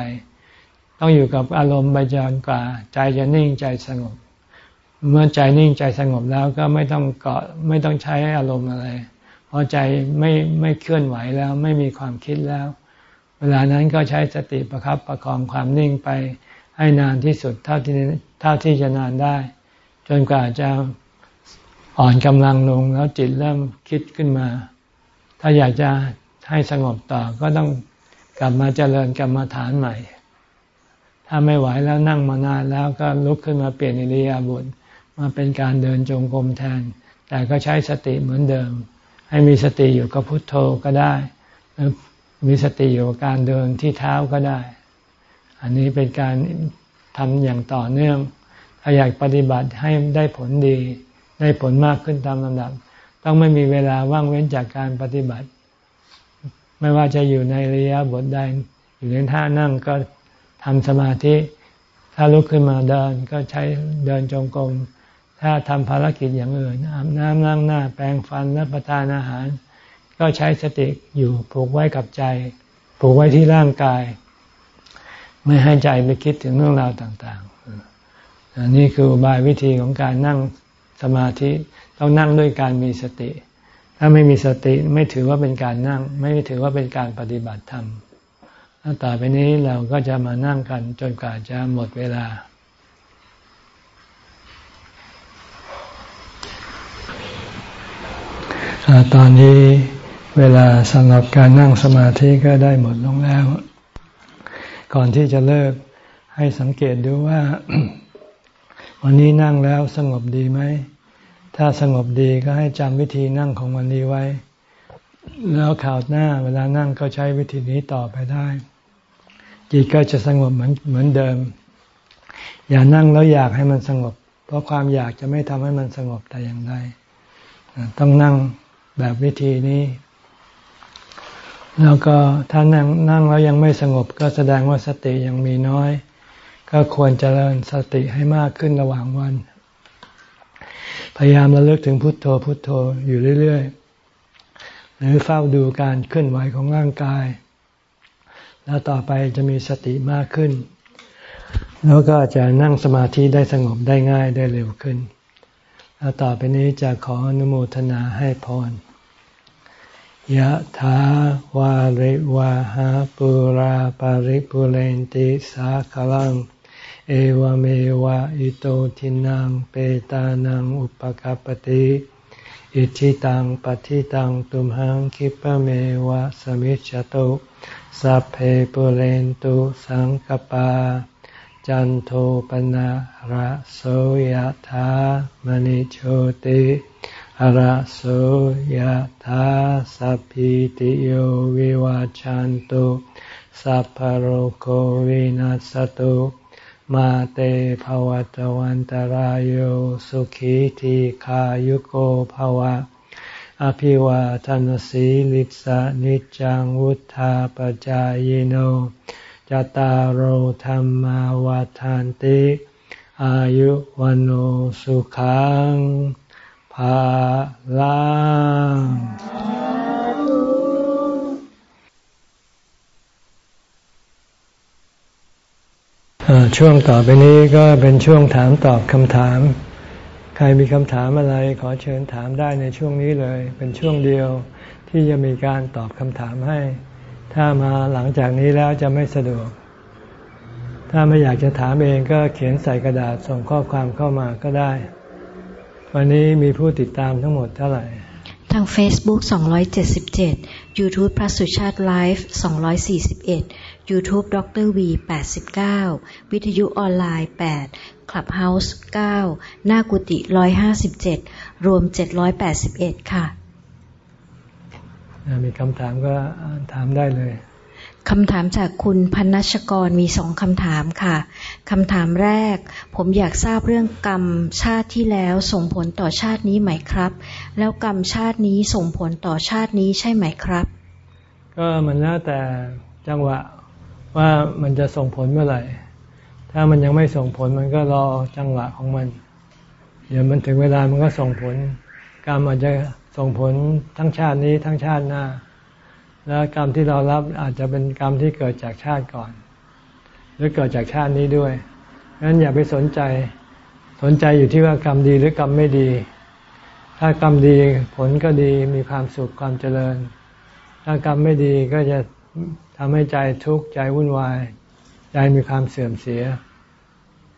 ต้องอยู่กับอารมณ์ไปจนกว่า ใจจะนิ่งใจสงบ เมื่อใจนิ่งใจสงบแล้วก็ไม่ต้องเกาะไม่ต้องใช้อารมณ์อะไร เพราะใจไม่ไม่เคลื่อนไหวแล้วไม่มีความคิดแล้ว เวลานั้นก็ใช้สติประครับประคองความนิ่งไป ให้นานที่สุดเท่าที่เท่าที่จะนานได้ จนกว่าจะอ่อนกำลังลงแล้วจิตเริ่มคิดขึ้นมา ถ้าอยากจะ ให้สงบต่อก็ต้องกลับมาเจริญกรรมฐานใหม่ ถ้าไม่ไหวแล้วนั่งมานานแล้วก็ลุกขึ้นมาเปลี่ยนอิริยาบถมาเป็นการเดินจงกรมแทน แต่ก็ใช้สติเหมือนเดิม ให้มีสติอยู่กับพุทโธก็ได้มีสติอยู่กับการเดินที่เท้าก็ได้ อันนี้เป็นการทำอย่างต่อเนื่อง ถ้าอยากปฏิบัติให้ได้ผลดี ได้ผลมากขึ้นตามลำดับ ต้องไม่มีเวลาว่างเว้นจากการปฏิบัติ ไม่ว่าจะอยู่ในระยะบทใดอยู่ในท่านั่งก็ทำสมาธิ ถ้าลุกขึ้นมาเดินก็ใช้เดินจงกรม ถ้าทำภารกิจอย่างอื่นอาบน้ำล้างหน้า แปรงฟันรับประทานอาหาร ก็ใช้สติอยู่ผูกไว้กับใจ ผูกไว้ที่ร่างกาย ไม่ให้ใจไปคิดถึงเรื่องราวต่างๆอันนี้คือบายวิธีของการนั่งสมาธิต้องนั่งด้วยการมีสติ ถ้าไม่มีสติไม่ถือว่าเป็นการนั่ง ไม่ถือว่าเป็นการปฏิบัติธรรมต่อไปนี้เราก็จะมานั่งกันจนกว่าจะหมดเวลา ตอนนี้เวลาสำหรับการนั่งสมาธิก็ได้หมดลงแล้ว ก่อนที่จะเลิกให้สังเกตดูว่า วันนี้นั่งแล้วสงบดีไหม ถ้าสงบดีก็ให้จำวิธีนั่งของวันนี้ไว้ แล้วข่าวหน้าเวลานั่งก็ใช้วิธีนี้ต่อไปได้ จิตก็จะสงบเหมือนเหมือนเดิม อย่านั่งแล้วอยากให้มันสงบ เพราะความอยากจะไม่ทำให้มันสงบแต่อย่างใดต้องนั่งแบบวิธีนี้ แล้วก็ถ้านั่งนั่งแล้วยังไม่สงบ ก็แสดงว่าสติยังมีน้อย ก็ควรเจริญสติให้มากขึ้นระหว่างวัน พยายามระลึกถึงพุทโธพุทโธอยู่เรื่อยๆ หรือเฝ้าดูการเคลื่อนไหวของร่างกาย แล้วต่อไปจะมีสติมากขึ้น แล้วก็จะนั่งสมาธิได้สงบได้ง่ายได้เร็วขึ้น แล้วต่อไปนี้จะขออนุโมทนาให้พรยะถาวาริวาหาปุราปาริปุเรนติสาคลัง เอวเมวะอิโตทินังเปตานังอุปกปติอิชิตังปฏิตังตุมหังคิปะเมวะสมิจจตุสัพเพปุเรนตุสังกปา จันโทปนะระโสยะถามณิโชติระโสยธาสัพพิติโยวิวาจันตุสัพพโรโควินัสตุ มาเตภวัตวันตารโยสุขีทีขายุโกภวะ อภิวาทานสีลิสานิจังวุธาปจายโนจตารโหธรรมวาทานติ อายุวันโอสุขังภาลัง ช่วงต่อไปนี้ก็เป็นช่วงถามตอบคำถาม ใครมีคำถามอะไรขอเชิญถามได้ในช่วงนี้เลย เป็นช่วงเดียวที่จะมีการตอบคำถามให้ ถ้ามาหลังจากนี้แล้วจะไม่สะดวก ถ้าไม่อยากจะถามเองก็เขียนใส่กระดาษส่งข้อความเข้ามาก็ได้ วันนี้มีผู้ติดตามทั้งหมดเท่าไหร่ ทาง Facebook 277 YouTube พระสุชาติไลฟ์241 YouTube ดร V 89 วิทยุออนไลน์ 8 Clubhouse 9 หน้ากุฏิ157 รวม 781 ค่ะ มีคำถามก็ถามได้เลยคำถามจากคุณพันชกรมีสองคำถามค่ะ คำถามแรก ผมอยากทราบเรื่องกรรมชาติที่แล้วส่งผลต่อชาตินี้ไหมครับ แล้วกรรมชาตินี้ส่งผลต่อชาตินี้ใช่ไหมครับ ก็มันแล้วแต่จังหวะ ว่ามันจะส่งผลเมื่อไหร่ ถ้ามันยังไม่ส่งผลมันก็รอจังหวะของมัน เดี๋ยวมันถึงเวลามันก็ส่งผล กรรมอาจจะส่งผลทั้งชาตินี้ทั้งชาติหน้า แล้วกรรมที่เรารับอาจจะเป็นกรรมที่เกิดจากชาติก่อน หรือเกิดจากชาตินี้ด้วยงั้นอย่าไปสนใจ สนใจอยู่ที่ว่ากรรมดีหรือกรรมไม่ดี ถ้ากรรมดีผลก็ดีมีความสุขความเจริญ ถ้ากรรมไม่ดีก็จะ ทำให้ใจทุกข์ใจวุ่นวาย ใจมีความเสื่อมเสีย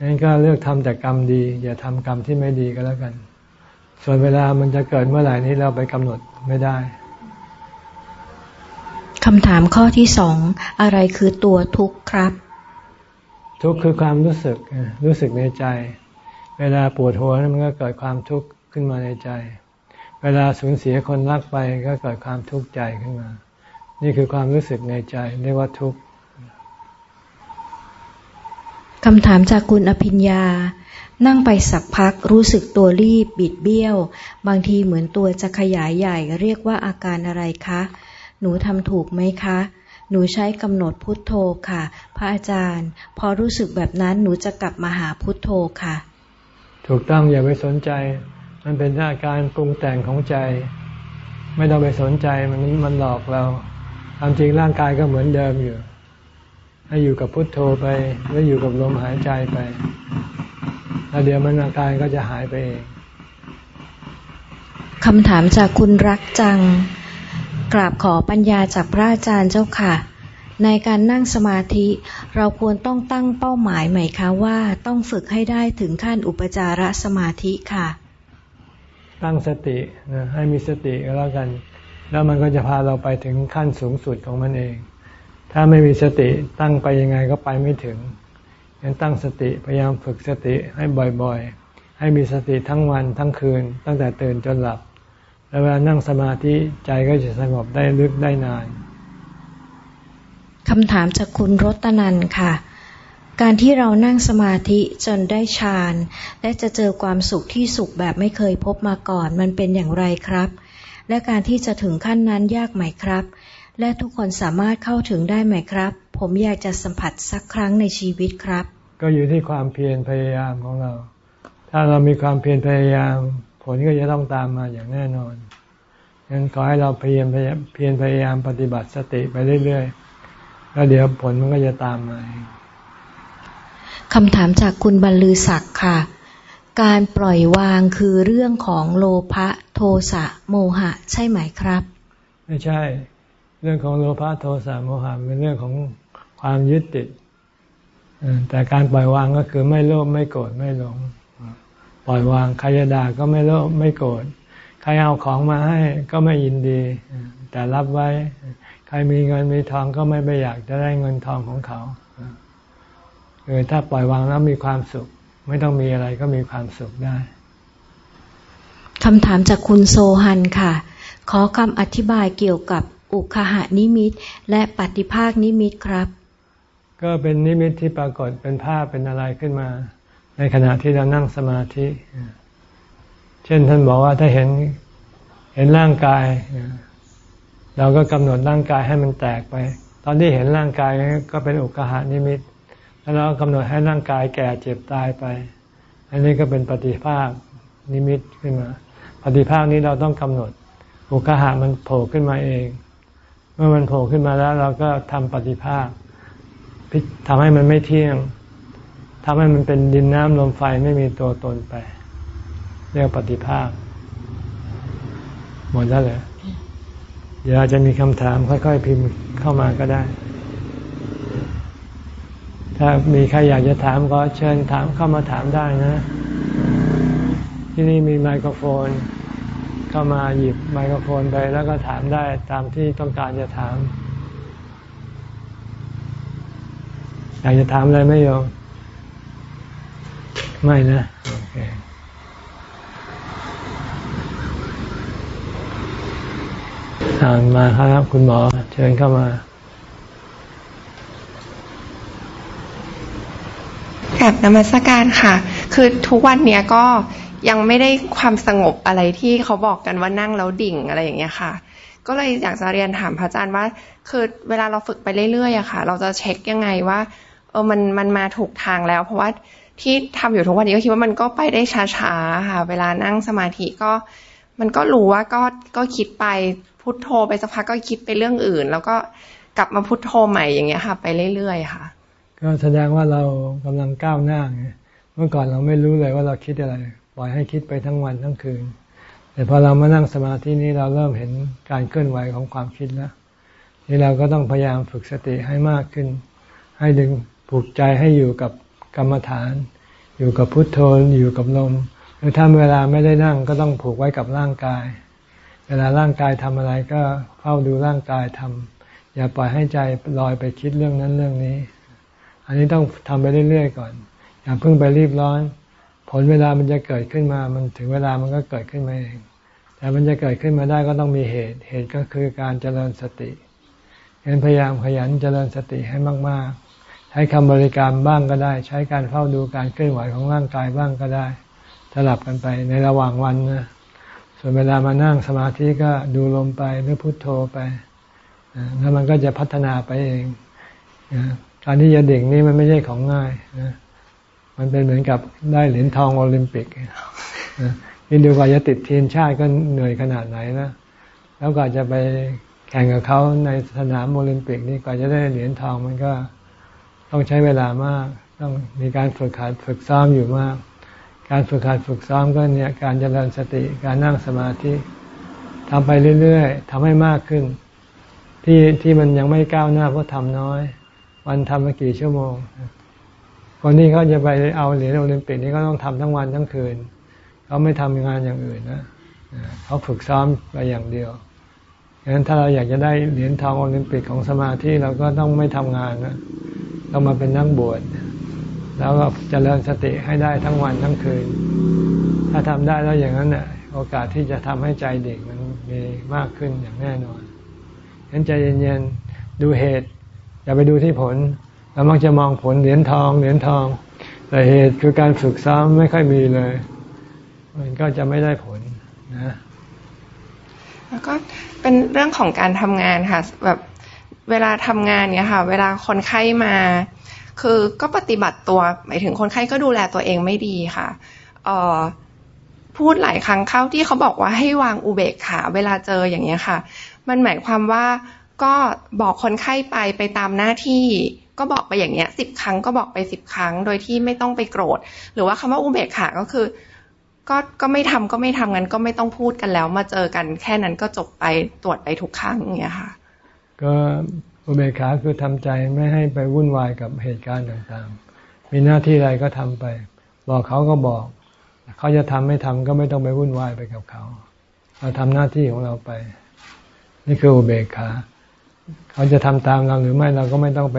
งั้นก็เลือกทำแต่กรรมดี อย่าทำกรรมที่ไม่ดีก็แล้วกัน ส่วนเวลามันจะเกิดเมื่อไหร่นี้เราไปกำหนดไม่ได้คำถามข้อที่สองอะไรคือตัวทุกข์ครับ ทุกข์คือความรู้สึกรู้สึกในใจ เวลาปวดหัวมันก็เกิดความทุกข์ขึ้นมาในใจ เวลาสูญเสียคนรักไปก็เกิดความทุกข์ใจขึ้นมา นี่คือความรู้สึกในใจเรียกว่าทุกข์คำถามจากคุณอภิญญา นั่งไปสักพักรู้สึกตัวรีบบิดเบี้ยว บางทีเหมือนตัวจะขยายใหญ่เรียกว่าอาการอะไรคะ หนูทำถูกไหมคะ หนูใช้กำหนดพุทโธค่ะ พระอาจารย์ พอรู้สึกแบบนั้นหนูจะกลับมาหาพุทโธค่ะ ถูกต้องอย่าไปสนใจ มันเป็นอาการปรุงแต่งของใจ ไม่ต้องไปสนใจมันมันหลอกเรา ความจริงร่างกายก็เหมือนเดิมอยู่ ให้อยู่กับพุทโธไปแล้วอยู่กับลมหายใจไป แล้วเดี๋ยวมันอาการก็จะหายไปเองคำถามจากคุณรักจัง กราบขอปัญญาจากพระอาจารย์เจ้าค่ะ ในการนั่งสมาธิเราควรต้องตั้งเป้าหมายไหมคะว่าต้องฝึกให้ได้ถึงขั้นอุปจารสมาธิค่ะ ตั้งสตินะให้มีสติก็แล้วกัน แล้วมันก็จะพาเราไปถึงขั้นสูงสุดของมันเอง ถ้าไม่มีสติตั้งไปยังไงก็ไปไม่ถึงงั้นตั้งสติพยายามฝึกสติให้บ่อยๆ ให้มีสติทั้งวันทั้งคืน ตั้งแต่ตื่นจนหลับ แล้วเวลานั่งสมาธิใจก็จะสงบได้ลึกได้นานคำถามจากคุณรตนันค่ะ การที่เรานั่งสมาธิจนได้ฌานและจะเจอความสุขที่สุขแบบไม่เคยพบมาก่อน มันเป็นอย่างไรครับ และการที่จะถึงขั้นนั้นยากไหมครับ และทุกคนสามารถเข้าถึงได้ไหมครับ ผมอยากจะสัมผัสสักครั้งในชีวิตครับ ก็อยู่ที่ความเพียรพยายามของเรา ถ้าเรามีความเพียรพยายาม ผลก็จะต้องตามมาอย่างแน่นอนงั้นขอให้เราพยายามเพียรพยายามปฏิบัติสติไปเรื่อยๆแล้วเดี๋ยวผลมันก็จะตามมาคำถามจากคุณบรรลือศักดิ์ค่ะ การปล่อยวางคือเรื่องของโลภะโทสะโมหะ ใช่ไหมครับ ไม่ใช่ เรื่องของโลภะโทสะโมหะเป็นเรื่องของความยึดติดแต่การปล่อยวางก็คือไม่โลภไม่โกรธไม่หลง ปล่อยวางใครจะด่าก็ไม่โลภไม่โกรธใครเอาของมาให้ก็ไม่ยินดี แต่รับไว้ ใครมีเงินมีทองก็ไม่ไปอยากจะได้เงินทองของเขาคือถ้าปล่อยวางแล้วมีความสุข ไม่ต้องมีอะไรก็มีความสุขได้คำถามจากคุณโซฮันค่ะ ขอคำอธิบายเกี่ยวกับอุคหานิมิต และปฏิภาคนิมิตครับ ก็เป็นนิมิตที่ปรากฏเป็นภาพเป็นอะไรขึ้นมา ในขณะที่เรานั่งสมาธิ เช่นท่านบอกว่าถ้าเห็นเห็นร่างกาย เราก็กำหนดร่างกายให้มันแตกไป ตอนที่เห็นร่างกายก็เป็นอุกหานิมิต แล้วเรากำหนดให้ร่างกายแก่เจ็บตายไป อันนี้ก็เป็นปฏิภาคนิมิตขึ้นมา ปฏิภาคนี้เราต้องกำหนดอุกหามันโผล่ขึ้นมาเอง เมื่อมันโผล่ขึ้นมาแล้ว เราก็ทำปฏิภาคทำให้มันไม่เที่ยงทำให้มันเป็นดินน้ำลมไฟไม่มีตัวตนไป เรียกปฏิภาคหมดแล้วเลยเดี๋ยวอาจจะมีคำถามค่อยๆ พิมพ์เข้ามาก็ได้ ถ้ามีใครอยากจะถามก็เชิญถามเข้ามาถามได้นะ ที่นี่มีไมโครโฟน เข้ามาหยิบไมโครโฟนไปแล้วก็ถามได้ตามที่ต้องการจะถาม อยากจะถามอะไรไหมโยมไม่นะโอเคอ่านมาครับ คุณหมอ เชิญเข้ามา กลับนมัสการค่ะ คือทุกวันเนี้ยก็ยังไม่ได้ความสงบอะไรที่เขาบอกกันว่านั่งแล้วดิ่งอะไรอย่างเงี้ยค่ะ ก็เลยอยากจะเรียนถามพระอาจารย์ว่า คือเวลาเราฝึกไปเรื่อยๆอะค่ะ เราจะเช็คยังไงว่า เออมันมันมาถูกทางแล้ว เพราะว่าที่ทำอยู่ทุกวันนี้ก็คิดว่ามันก็ไปได้ช้าๆค่ะ เวลานั่งสมาธิก็ มันก็รู้ว่าก็ก็คิดไปพุทโธไปสักพักก็คิดไปเรื่องอื่น แล้วก็กลับมาพุทโธใหม่อย่างเงี้ยค่ะ ไปเรื่อยๆค่ะ ก็แสดงว่าเรากำลังก้าวหน้าไงเมื่อก่อนเราไม่รู้เลยว่าเราคิดอะไร ปล่อยให้คิดไปทั้งวันทั้งคืน แต่พอเรามานั่งสมาธินี้เราเริ่มเห็นการเคลื่อนไหวของความคิดแล้วนี่เราก็ต้องพยายามฝึกสติให้มากขึ้น ให้ดึงผูกใจให้อยู่กับกรรมฐาน อยู่กับพุทโธอยู่กับลมเวคือถ้าเวลาไม่ได้นั่งก็ต้องผูกไว้กับร่างกาย เวลาร่างกายทำอะไรก็เฝ้าดูร่างกายทำอย่าปล่อยให้ใจลอยไปคิดเรื่องนั้นเรื่องนี้ อันนี้ต้องทำไปเรื่อยๆก่อน อย่าเพิ่งไปรีบร้อน ผลเวลามันจะเกิดขึ้นมา มันถึงเวลามันก็เกิดขึ้นมาเอง แต่มันจะเกิดขึ้นมาได้ก็ต้องมีเหตุ เหตุก็คือการเจริญสติเห็นพยายามขยันเจริญสติให้มาก ๆ ใช้คำบริกรรมบ้างก็ได้ ใช้การเฝ้าดูการเคลื่อนไหวของร่างกายบ้างก็ได้ สลับกันไปในระหว่างวันนะส่วนเวลามานั่งสมาธิก็ดูลมไปหรือพุโทโธไป แล้วมันก็จะพัฒนาไปเอง การที่จะเด่งนี่มันไม่ใช่ของง่ายนะมันเป็นเหมือนกับได้เหรียญทองโอลิมปิกนี่ดูว่าจะติดทีมชาติก็เหนื่อยขนาดไหนนะแล้วก็จะไปแข่งกับเขาในสนามโอลิมปิกนี่กว่าจะได้เหรียญทองมันก็ต้องใช้เวลามาก ต้องมีการฝึกขัดฝึกซ้อมอยู่มาก การฝึกขัดฝึกซ้อมก็เนี่ยการเจริญสติการนั่งสมาธิทำไปเรื่อยๆทำให้มากขึ้น ที่ที่มันยังไม่ก้าวหน้าเพราะทำน้อย วันทำมากี่ชั่วโมงคนที่เขาจะไปเอาเหรียญโอลิมปิกนี่ก็ต้องทำทั้งวันทั้งคืนเขาไม่ทำงานอย่างอื่นนะเขาฝึกซ้อมไปอย่างเดียวดังนั้นถ้าเราอยากจะได้เหรียญทองโอลิมปิกของสมาธิเราก็ต้องไม่ทำงานนะต้องมาเป็นนั่งบวชแล้วก็จเจริญสติให้ได้ทั้งวันทั้งคืน ถ้าทำได้แล้วอย่างนั้นเนี่ยโอกาสที่จะทำให้ใจเด็กมันมีมากขึ้นอย่างแน่นอนฉะนั้นใจเย็นๆดูเหตุ อย่าไปดูที่ผลเรามักจะมองผลเหรียญทองเหรียญทอง แต่เหตุคือการฝึกซ้อมไม่ค่อยมีเลย มันก็จะไม่ได้ผลนะแล้วก็เป็นเรื่องของการทำงานค่ะ แบบเวลาทำงานเนี่ยค่ะ เวลาคนไข้มา คือก็ปฏิบัติตัว หมายถึงคนไข้ก็ดูแลตัวเองไม่ดีค่ะออพูดหลายครั้งเข้าที่เขาบอกว่าให้วางอุเบกขาเวลาเจออย่างเงี้ยค่ะ มันหมายความว่า ก็บอกคนไข้ไปไปตามหน้าที่ก็บอกไปอย่างเงี้ยสิบครั้งก็บอกไปสิบครั้ง โดยที่ไม่ต้องไปโกรธ หรือว่าคำว่าอุเบกขาก็คือ ก็ก็ไม่ทำก็ไม่ทำงั้นก็ไม่ต้องพูดกันแล้ว มาเจอกันแค่นั้นก็จบไปตรวจไปทุกครั้งอย่างเงี้ยค่ะ ก็อุเบกขาคือทำใจไม่ให้ไปวุ่นวายกับเหตุการณ์ต่างๆ มีหน้าที่อะไรก็ทำไป บอกเขาก็บอกเขาจะทำไม่ทำก็ไม่ต้องไปวุ่นวายไปกับเขา เราทำหน้าที่ของเราไป นี่คืออุเบกขา เขาจะทำตามเราหรือไม่เราก็ไม่ต้องไป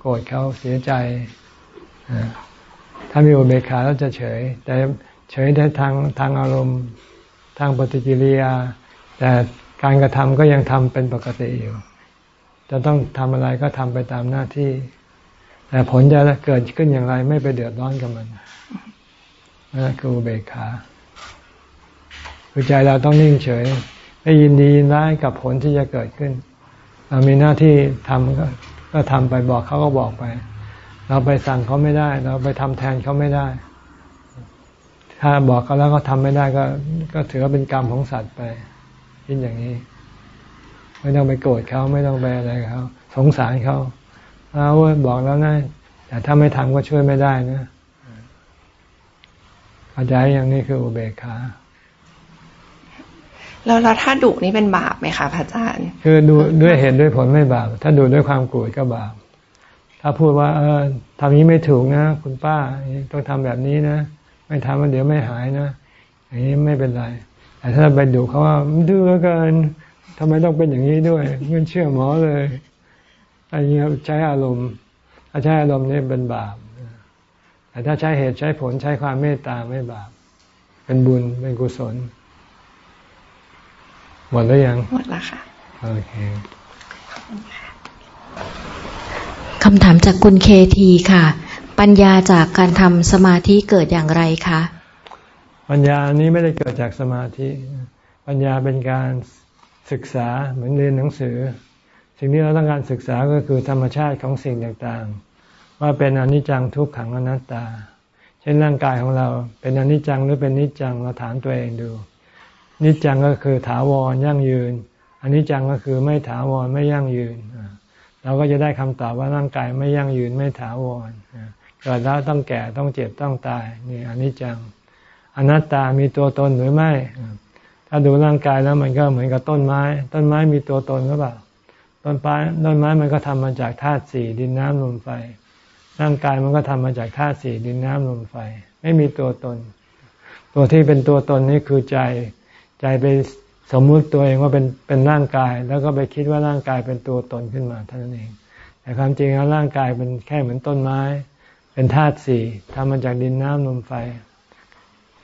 โกรธเขาเสียใจถ้ามีอุเบกขาเราจะเฉย แต่เฉยได้ทางทางอารมณ์ทางปฏิกิริยา แต่การกระทำก็ยังทำเป็นปกติอยู่ จะต้องทำอะไรก็ทำไปตามหน้าที่ แต่ผลจะเกิดขึ้นอย่างไร ไม่ไปเดือดร้อนกับมันนั่นคืออุเบกขาคือใจเราต้องนิ่งเฉย ไม่ยินดียินร้ายกับผลที่จะเกิดขึ้น เรามีหน้าที่ทำก็ก็ทำไปบอกเขาก็บอกไป เราไปสั่งเขาไม่ได้ เราไปทำแทนเขาไม่ได้ ถ้าบอกเขาแล้วเขาทาไม่ได้ก็ ก็ถือว่าเป็นกรรมของสัตว์ไปคิดอย่างนี้ ไม่ต้องไปโกรธเขาไม่ต้องไปอะไรเขาสงสารเขาเอาบอกแล้วนะแต่ถ้าไม่ทำก็ช่วยไม่ได้นะเข้าใจอย่างนี้คืออุเบกขา แล้วแล้วถ้าดุนี่เป็นบาปไหมคะพระอาจารย์ คือดูด้วยเหตุด้วยผลไม่บาป ถ้าดูด้วยความโกรธก็บาป ถ้าพูดว่าเออทำนี้ไม่ถูกนะ คุณป้าต้องทำแบบนี้นะ ไม่ทำมันเดี๋ยวไม่หายนะอย่างนี้ไม่เป็นไร แต่ถ้าไปดุเขาว่าดื้อเกินทำไมต้องเป็นอย่างนี้ด้วยเงื่อนเชื่อหมอเลยอันนี้ยใช้อารมณ์ถ้าใช้อารมณ์นี่เป็นบาปแต่ถ้าใช้เหตุใช้ผลใช้ความเมตตาไม่บาป เป็นบุญเป็นกุศล หมดแล้วยัง หมดแล้วค่ะ โอเคคำถามจากคุณเคทีค่ะ ปัญญาจากการทำสมาธิเกิดอย่างไรคะ ปัญญานี้ไม่ได้เกิดจากสมาธิ ปัญญาเป็นการศึกษาเหมือนเรียนหนังสือ สิ่งที่เราต้องการศึกษาก็คือธรรมชาติของสิ่งต่างๆ ว่าเป็นอนิจจังทุกขังอนัตตา เช่นร่างกายของเราเป็นอนิจจังหรือเป็นนิจจังเราถามตัวเองดู นิจจังก็คือถาวรยั่งยืนอันนี้จังก็คือไม่ถาวรไม่ยั่งยืนเราก็จะได้คำตอบว่าร่างกายไม่ยั่งยืนไม่ถาวรเกิดแล้วต้องแก่ต้องเจ็บต้องตายนี่อันนี้จังอนัตตามีตัวตนหรือไม่ ถ้าดูร่างกายแล้วมันก็เหมือนกับต้นไม้ ต้นไม้มีตัวตนหรือเปล่าต้นไม้ต้นไม้มันก็ทำมาจากธาตุสี่ดินน้ำลมไฟ ร่างกายมันก็ทำมาจากธาตุสี่ดินน้ำลมไฟ ไม่มีตัวตน ตัวที่เป็นตัวตนนี่คือใจ ใจไปสมมุติตัวเองว่าเป็นเป็นร่างกาย แล้วก็ไปคิดว่าร่างกายเป็นตัวตนขึ้นมาเท่านั้นเอง แต่ความจริงแล้วร่างกายเป็นแค่เหมือนต้นไม้ เป็นธาตุสี่ทำมาจากดินน้ำลมไฟ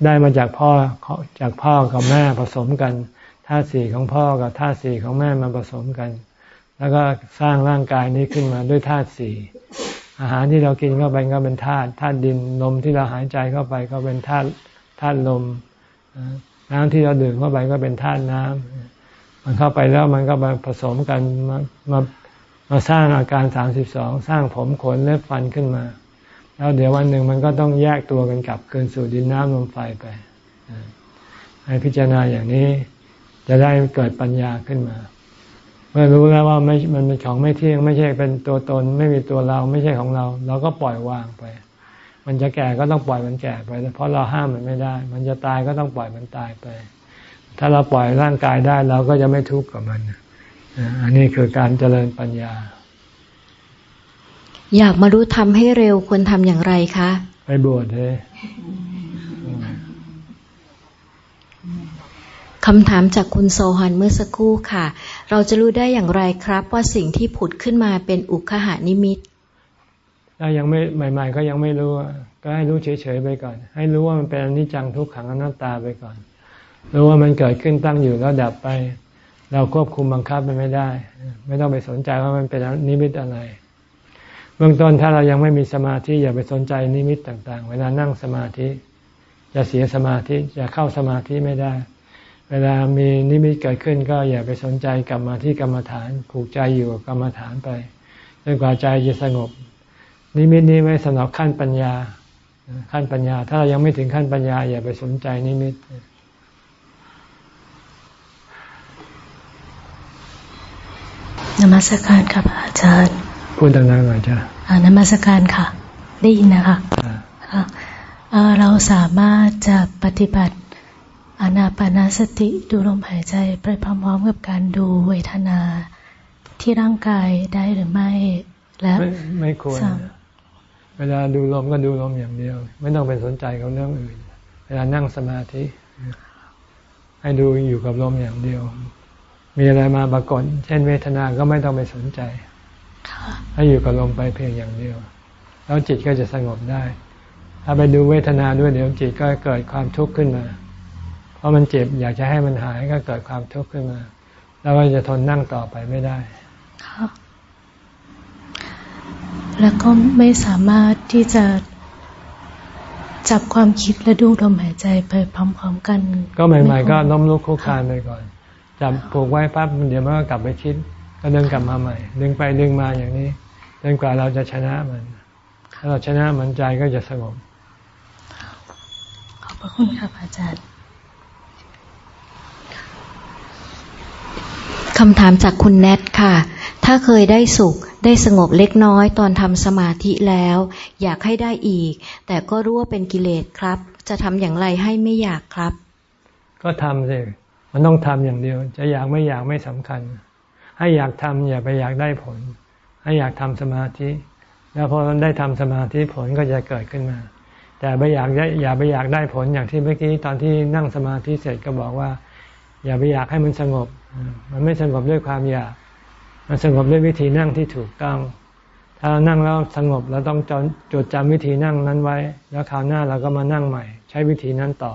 ได้มาจากพ่อจากพ่อกับแม่ผสมกันธาตุสี่ของพ่อกับธาตุสี่ของแม่มาผสมกัน แล้วก็สร้างร่างกายนี้ขึ้นมาด้วยธาตุสี่อาหารที่เรากินเข้าไปก็เป็นธาตุธาตุดินลมที่เราหายใจเข้าไปก็เป็นธาตุธาตุลม น้ำที่เราดื่มเข้าไปก็เป็นธาตุน้ำมันเข้าไปแล้วมันก็มาผสมกันมามามาสร้างอาการสามสิบสองสร้างผมขนเล็บฟันขึ้นมา แล้วเดี๋ยววันหนึ่งมันก็ต้องแยกตัวกันกลับคืนสู่ดินน้ำลมไฟไปให้พิจารณาอย่างนี้จะได้เกิดปัญญาขึ้นมา เมื่อรู้แล้วว่าไม่มันเป็นของไม่เที่ยง ไม่ใช่เป็นตัวตน ไม่มีตัวเรา ไม่ใช่ของเรา เราก็ปล่อยวางไป มันจะแก่ก็ต้องปล่อยมันแก่ไป เพราะเราห้ามมันไม่ได้ มันจะตายก็ต้องปล่อยมันตายไป ถ้าเราปล่อยร่างกายได้เราก็จะไม่ทุกข์กับมัน อันนี้คือการเจริญปัญญา อยากมารู้ทำให้เร็วควรทำอย่างไรคะ ไปบวชเลยคำถามจากคุณโซฮันเมื่อสักครู่ค่ะ เราจะรู้ได้อย่างไรครับว่าสิ่งที่ผุดขึ้นมาเป็นอุคหานิมิต ถ้ายังไม่ใหม่ ๆ ก็ยังไม่รู้ ก็ให้รู้เฉยๆไปก่อน ให้รู้ว่ามันเป็นอนิจจังทุกขังอนัตตาไปก่อน รู้ว่ามันเกิดขึ้นตั้งอยู่แล้วดับไป เราควบคุมบังคับมันไม่ได้ ไม่ต้องไปสนใจว่ามันเป็นนิมิตอะไร เบื้องต้นถ้าเรายังไม่มีสมาธิอย่าไปสนใจนิมิตต่าง ๆ เวลานั่งสมาธิจะเสียสมาธิจะเข้าสมาธิไม่ได้ เวลามีนิมิตเกิดขึ้นก็อย่าไปสนใจกลับมาที่กรรมฐานผูกใจอยู่กับกรรมฐานไปจนกว่าใจจะสงบ นิมิตนี้ไม่สำหรับขั้นปัญญา ขั้นปัญญา ถ้าเรายังไม่ถึงขั้นปัญญา อย่าไปสนใจนิมิตนมัสการครับอาจารย์พูดดังๆหน่อยจ้ะนมัสการค่ะ ได้ยินนะคะเราสามารถจะปฏิบัติอานาปานาสติดูลมหายใจไปพร้อมๆกับการดูเวทนาที่ร่างกายได้หรือไม่และไม่ไม่ควร เวลาดูลมก็ดูลมอย่างเดียว ไม่ต้องไปสนใจกับเรื่องอื่น เวลานั่งสมาธิ ให้ดูอยู่กับลมอย่างเดียว มีอะไรมาปรากฏเช่นเวทนาก็ไม่ต้องไปสนใจให้อยู่กับลมไปเพียงอย่างเดียว แล้วจิตก็จะสงบได้ ถ้าไปดูเวทนาด้วยเดี๋ยวจิตก็เกิดความทุกข์ขึ้นมาราะมันเจ็บอยากจะให้มันหายก็เกิดความทุกข์ขึ้นมา แล้วก็จะทนนั่งต่อไปไม่ได้ค่ะ แล้วก็ไม่สามารถที่จะจับความคิดและดูลมหายใจไปพร้อม ๆ กัน ก็ใหม่ๆก็น้มลุกคุกคานไปก่อน จับผูกไว้ปั๊บเดี๋ยวมันก็กลับไปคิด ก็เดินกลับมาใหม่ ดึงไปดึงมาอย่างนี้จนกว่าเราจะชนะมัน ถ้าเราชนะมันใจก็จะสงบ ขอบพระคุณครับอาจารย์คำถามจากคุณแนทค่ะ ถ้าเคยได้สุข ได้สงบเล็กน้อยตอนทำสมาธิแล้ว อยากให้ได้อีก แต่ก็รู้ว่าเป็นกิเลสครับ จะทำอย่างไรให้ไม่อยากครับ ก็ทำสิมันต้องทำอย่างเดียว จะอยากไม่อยากไม่สำคัญ ให้อยากทำอย่าไปอยากได้ผล ให้อยากทำสมาธิ แล้วพอได้ทำสมาธิผลก็จะเกิดขึ้นมาแต่ไปอยากอย่าไปอยากได้ผลอย่างที่เมื่อกี้ตอนที่นั่งสมาธิเสร็จก็บอกว่า อย่าไปอยากให้มันสงบ มันไม่สงบด้วยความอยาก มันสงบด้วยวิธีนั่งที่ถูกต้อง ถ้าเรานั่งแล้วสงบเราต้องจดจำวิธีนั่งนั้นไว้ แล้วคราวหน้าเราก็มานั่งใหม่ ใช้วิธีนั้นต่อ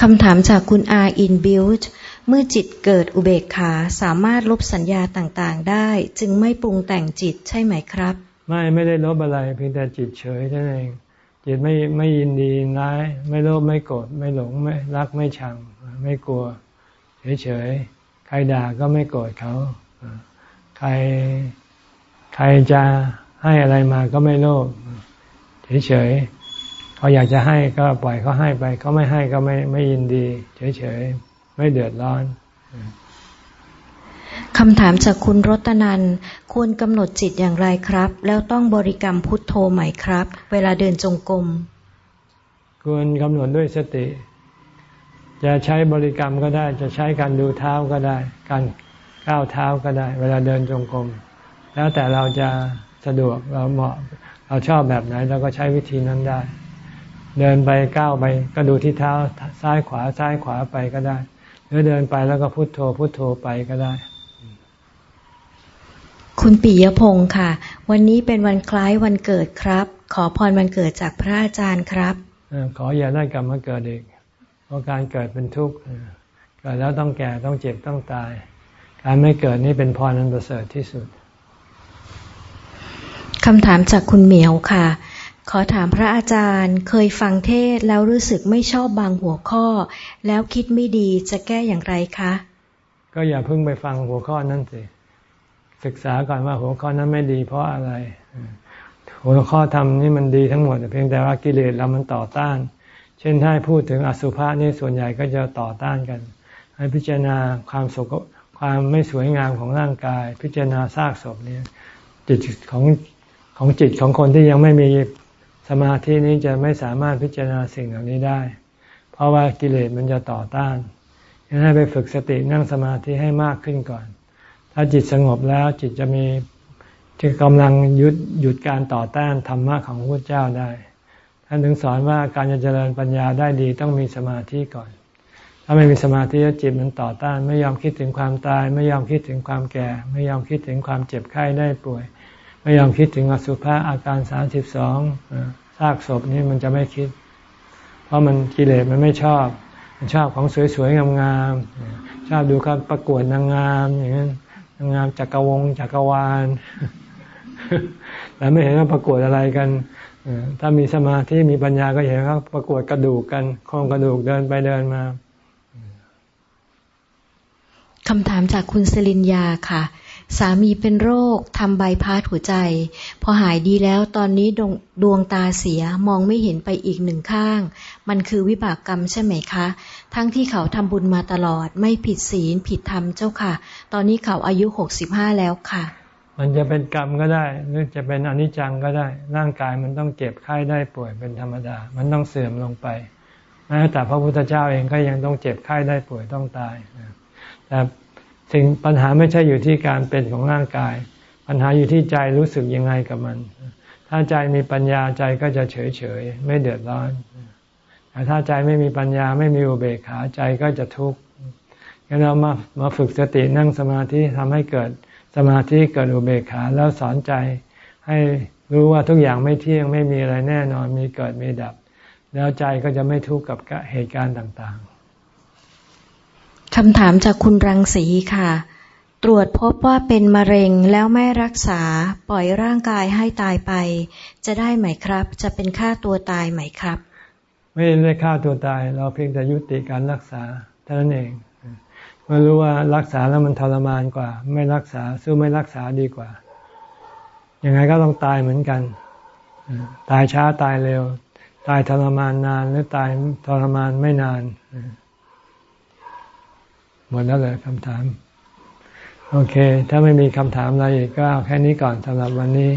คำถามจากคุณอาอินบิลต์เมื่อจิตเกิดอุเบกขาสามารถลบสัญญาต่างๆ ได้ จึงไม่ปรุงแต่งจิตใช่ไหมครับ ไม่ไม่ได้ลบอะไรเพียงแต่จิตเฉยนั่นเองจิตไม่ไม่ยินดีร้าย ไม่โลภไม่โกรธไม่หลงไม่รักไม่ชัง ไม่กลัว เฉยๆ ใครด่าก็ไม่โกรธเขาใครใครจะให้อะไรมาก็ไม่โลภเฉยๆเขาอยากจะให้ก็ปล่อยเขาให้ไปเขาไม่ให้ก็ไม่ไม่ยินดี เฉยๆไม่เดือดร้อนคำถามจากคุณรตนันควรกำหนดจิตอย่างไรครับ แล้วต้องบริกรรมพุทโธไหมครับ เวลาเดินจงกรมควรกำหนดด้วยสติ จะใช้บริกรรมก็ได้ จะใช้การดูเท้าก็ได้ การก้าวเท้าก็ได้ เวลาเดินจงกรม แล้วแต่เราจะสะดวกเราเหมาะเราชอบแบบไหนเราก็ใช้วิธีนั้นได้บเดินไปก้าวไปก็ดูที่เท้าซ้ายขวาซ้ายขวาไปก็ได้ หรือเดินไปแล้วก็พุโทโธพุโทโธไปก็ได้คุณปิยพงศ์ค่ะ วันนี้เป็นวันคล้ายวันเกิดครับ ขอพรวันเกิดจากพระอาจารย์ครับขออย่าได้กลับมาเกิดอีก เพราะการเกิดเป็นทุกข์เกิดแล้วต้องแก่ต้องเจ็บต้องตาย การไม่เกิดนี่เป็นพรนันประเสริฐที่สุดคำถามจากคุณเหมียวค่ะ ขอถามพระอาจารย์เคยฟังเทศแล้วรู้สึกไม่ชอบบางหัวข้อ แล้วคิดไม่ดีจะแก้อย่างไรคะ ก็อย่าเพิ่งไปฟังหัวข้อนั้นสิ ศึกษาก่อนว่าหัวข้อนั้นไม่ดีเพราะอะไร หัวข้อธรรมนี่มันดีทั้งหมดเพียงแต่ว่ากิเลสเรามันต่อต้าน เช่นถ้าพูดถึงอสุภะนี่ส่วนใหญ่ก็จะต่อต้านกัน ให้พิจารณาความสกความไม่สวยงามของร่างกาย พิจารณาซากศพนี่จิตของของจิตของคนที่ยังไม่มีสมาธินี้จะไม่สามารถพิจารณาสิ่งเหล่านี้ได้ เพราะว่ากิเลสมันจะต่อต้านฉะนั้นให้ไปฝึกสตินั่งสมาธิให้มากขึ้นก่อน ถ้าจิตสงบแล้วจิตจะมีจะกำลังยุดหยุดการต่อต้านธรรมะของพระเจ้าได้ ท่านถึงสอนว่าการจะเจริญปัญญาได้ดีต้องมีสมาธิก่อน ถ้าไม่มีสมาธิจิตมันต่อต้าน ไม่ยอมคิดถึงความตาย ไม่ยอมคิดถึงความแก่ ไม่ยอมคิดถึงความเจ็บไข้ได้ป่วย ไม่ยอมคิดถึงอสุภะอาการสามสิบสองซากศพนี่มันจะไม่คิด เพราะมันกิเลสมันไม่ชอบ มันชอบของสวยๆงามๆชอบดูการประกวดนางงามอย่างนั้นนางงามจักรวงจักรวาลแต่ไม่เห็นว่าประกวดอะไรกัน ถ้ามีสมาธิมีปัญญาก็เห็นว่าประกวดกระดูกกันโครงกระดูกเดินไปเดินมาคำถามจากคุณสลินยาค่ะ สามีเป็นโรคทำใบพาสหัวใจ พอหายดีแล้วตอนนี้ดวงดวงตาเสียมองไม่เห็นไปอีกหนึ่งข้าง มันคือวิบากกรรมใช่ไหมคะ ทั้งที่เขาทำบุญมาตลอดไม่ผิดศีลผิดธรรมเจ้าค่ะ ตอนนี้เขาอายุหกสิบห้าแล้วค่ะ มันจะเป็นกรรมก็ได้ หรือจะเป็นอนิจจังก็ได้ ร่างกายมันต้องเจ็บไข้ได้ป่วยเป็นธรรมดา มันต้องเสื่อมลงไปแม้แต่พระพุทธเจ้าเองก็ยังต้องเจ็บไข้ได้ป่วยต้องตายแต่สิ่งปัญหาไม่ใช่อยู่ที่การเป็นของร่างกาย ปัญหาอยู่ที่ใจรู้สึกยังไงกับมัน ถ้าใจมีปัญญาใจก็จะเฉยเฉยไม่เดือดร้อนแต่ถ้าใจไม่มีปัญญาไม่มีอุเบกขาใจก็จะทุกข์งั้นเรามามาฝึกสตินั่งสมาธิทำให้เกิด สมาธิเกิดอุเบกขาแล้วสอนใจ ให้รู้ว่าทุกอย่างไม่เที่ยงไม่มีอะไรแน่นอนมีเกิดมีดับ แล้วใจก็จะไม่ทุกข์กับเหตุการณ์ต่างคำถามจากคุณรังสีค่ะ ตรวจพบว่าเป็นมะเร็งแล้วไม่รักษาปล่อยร่างกายให้ตายไป จะได้ไหมครับ จะเป็นฆ่าตัวตายไหมครับ ไม่ได้ฆ่าตัวตายเราเพียงแต่ยุติการรักษาเท่านั้นเอง เมื่อรู้ว่ารักษาแล้วมันทรมานกว่า ไม่รักษาสู้ไม่รักษาดีกว่า ยังไงก็ต้องตายเหมือนกัน ตายช้าตายเร็ว ตายทรมานนานหรือตายทรมานไม่นาน หมดแล้วเลยคำถาม โอเค ถ้าไม่มีคำถามอะไรอีกก็แค่นี้ก่อนสำหรับวันนี้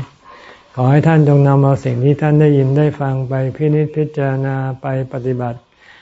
ขอให้ท่านจงนำเอาสิ่งที่ท่านได้ยินได้ฟังไปพินิจพิจารณาไปปฏิบัติ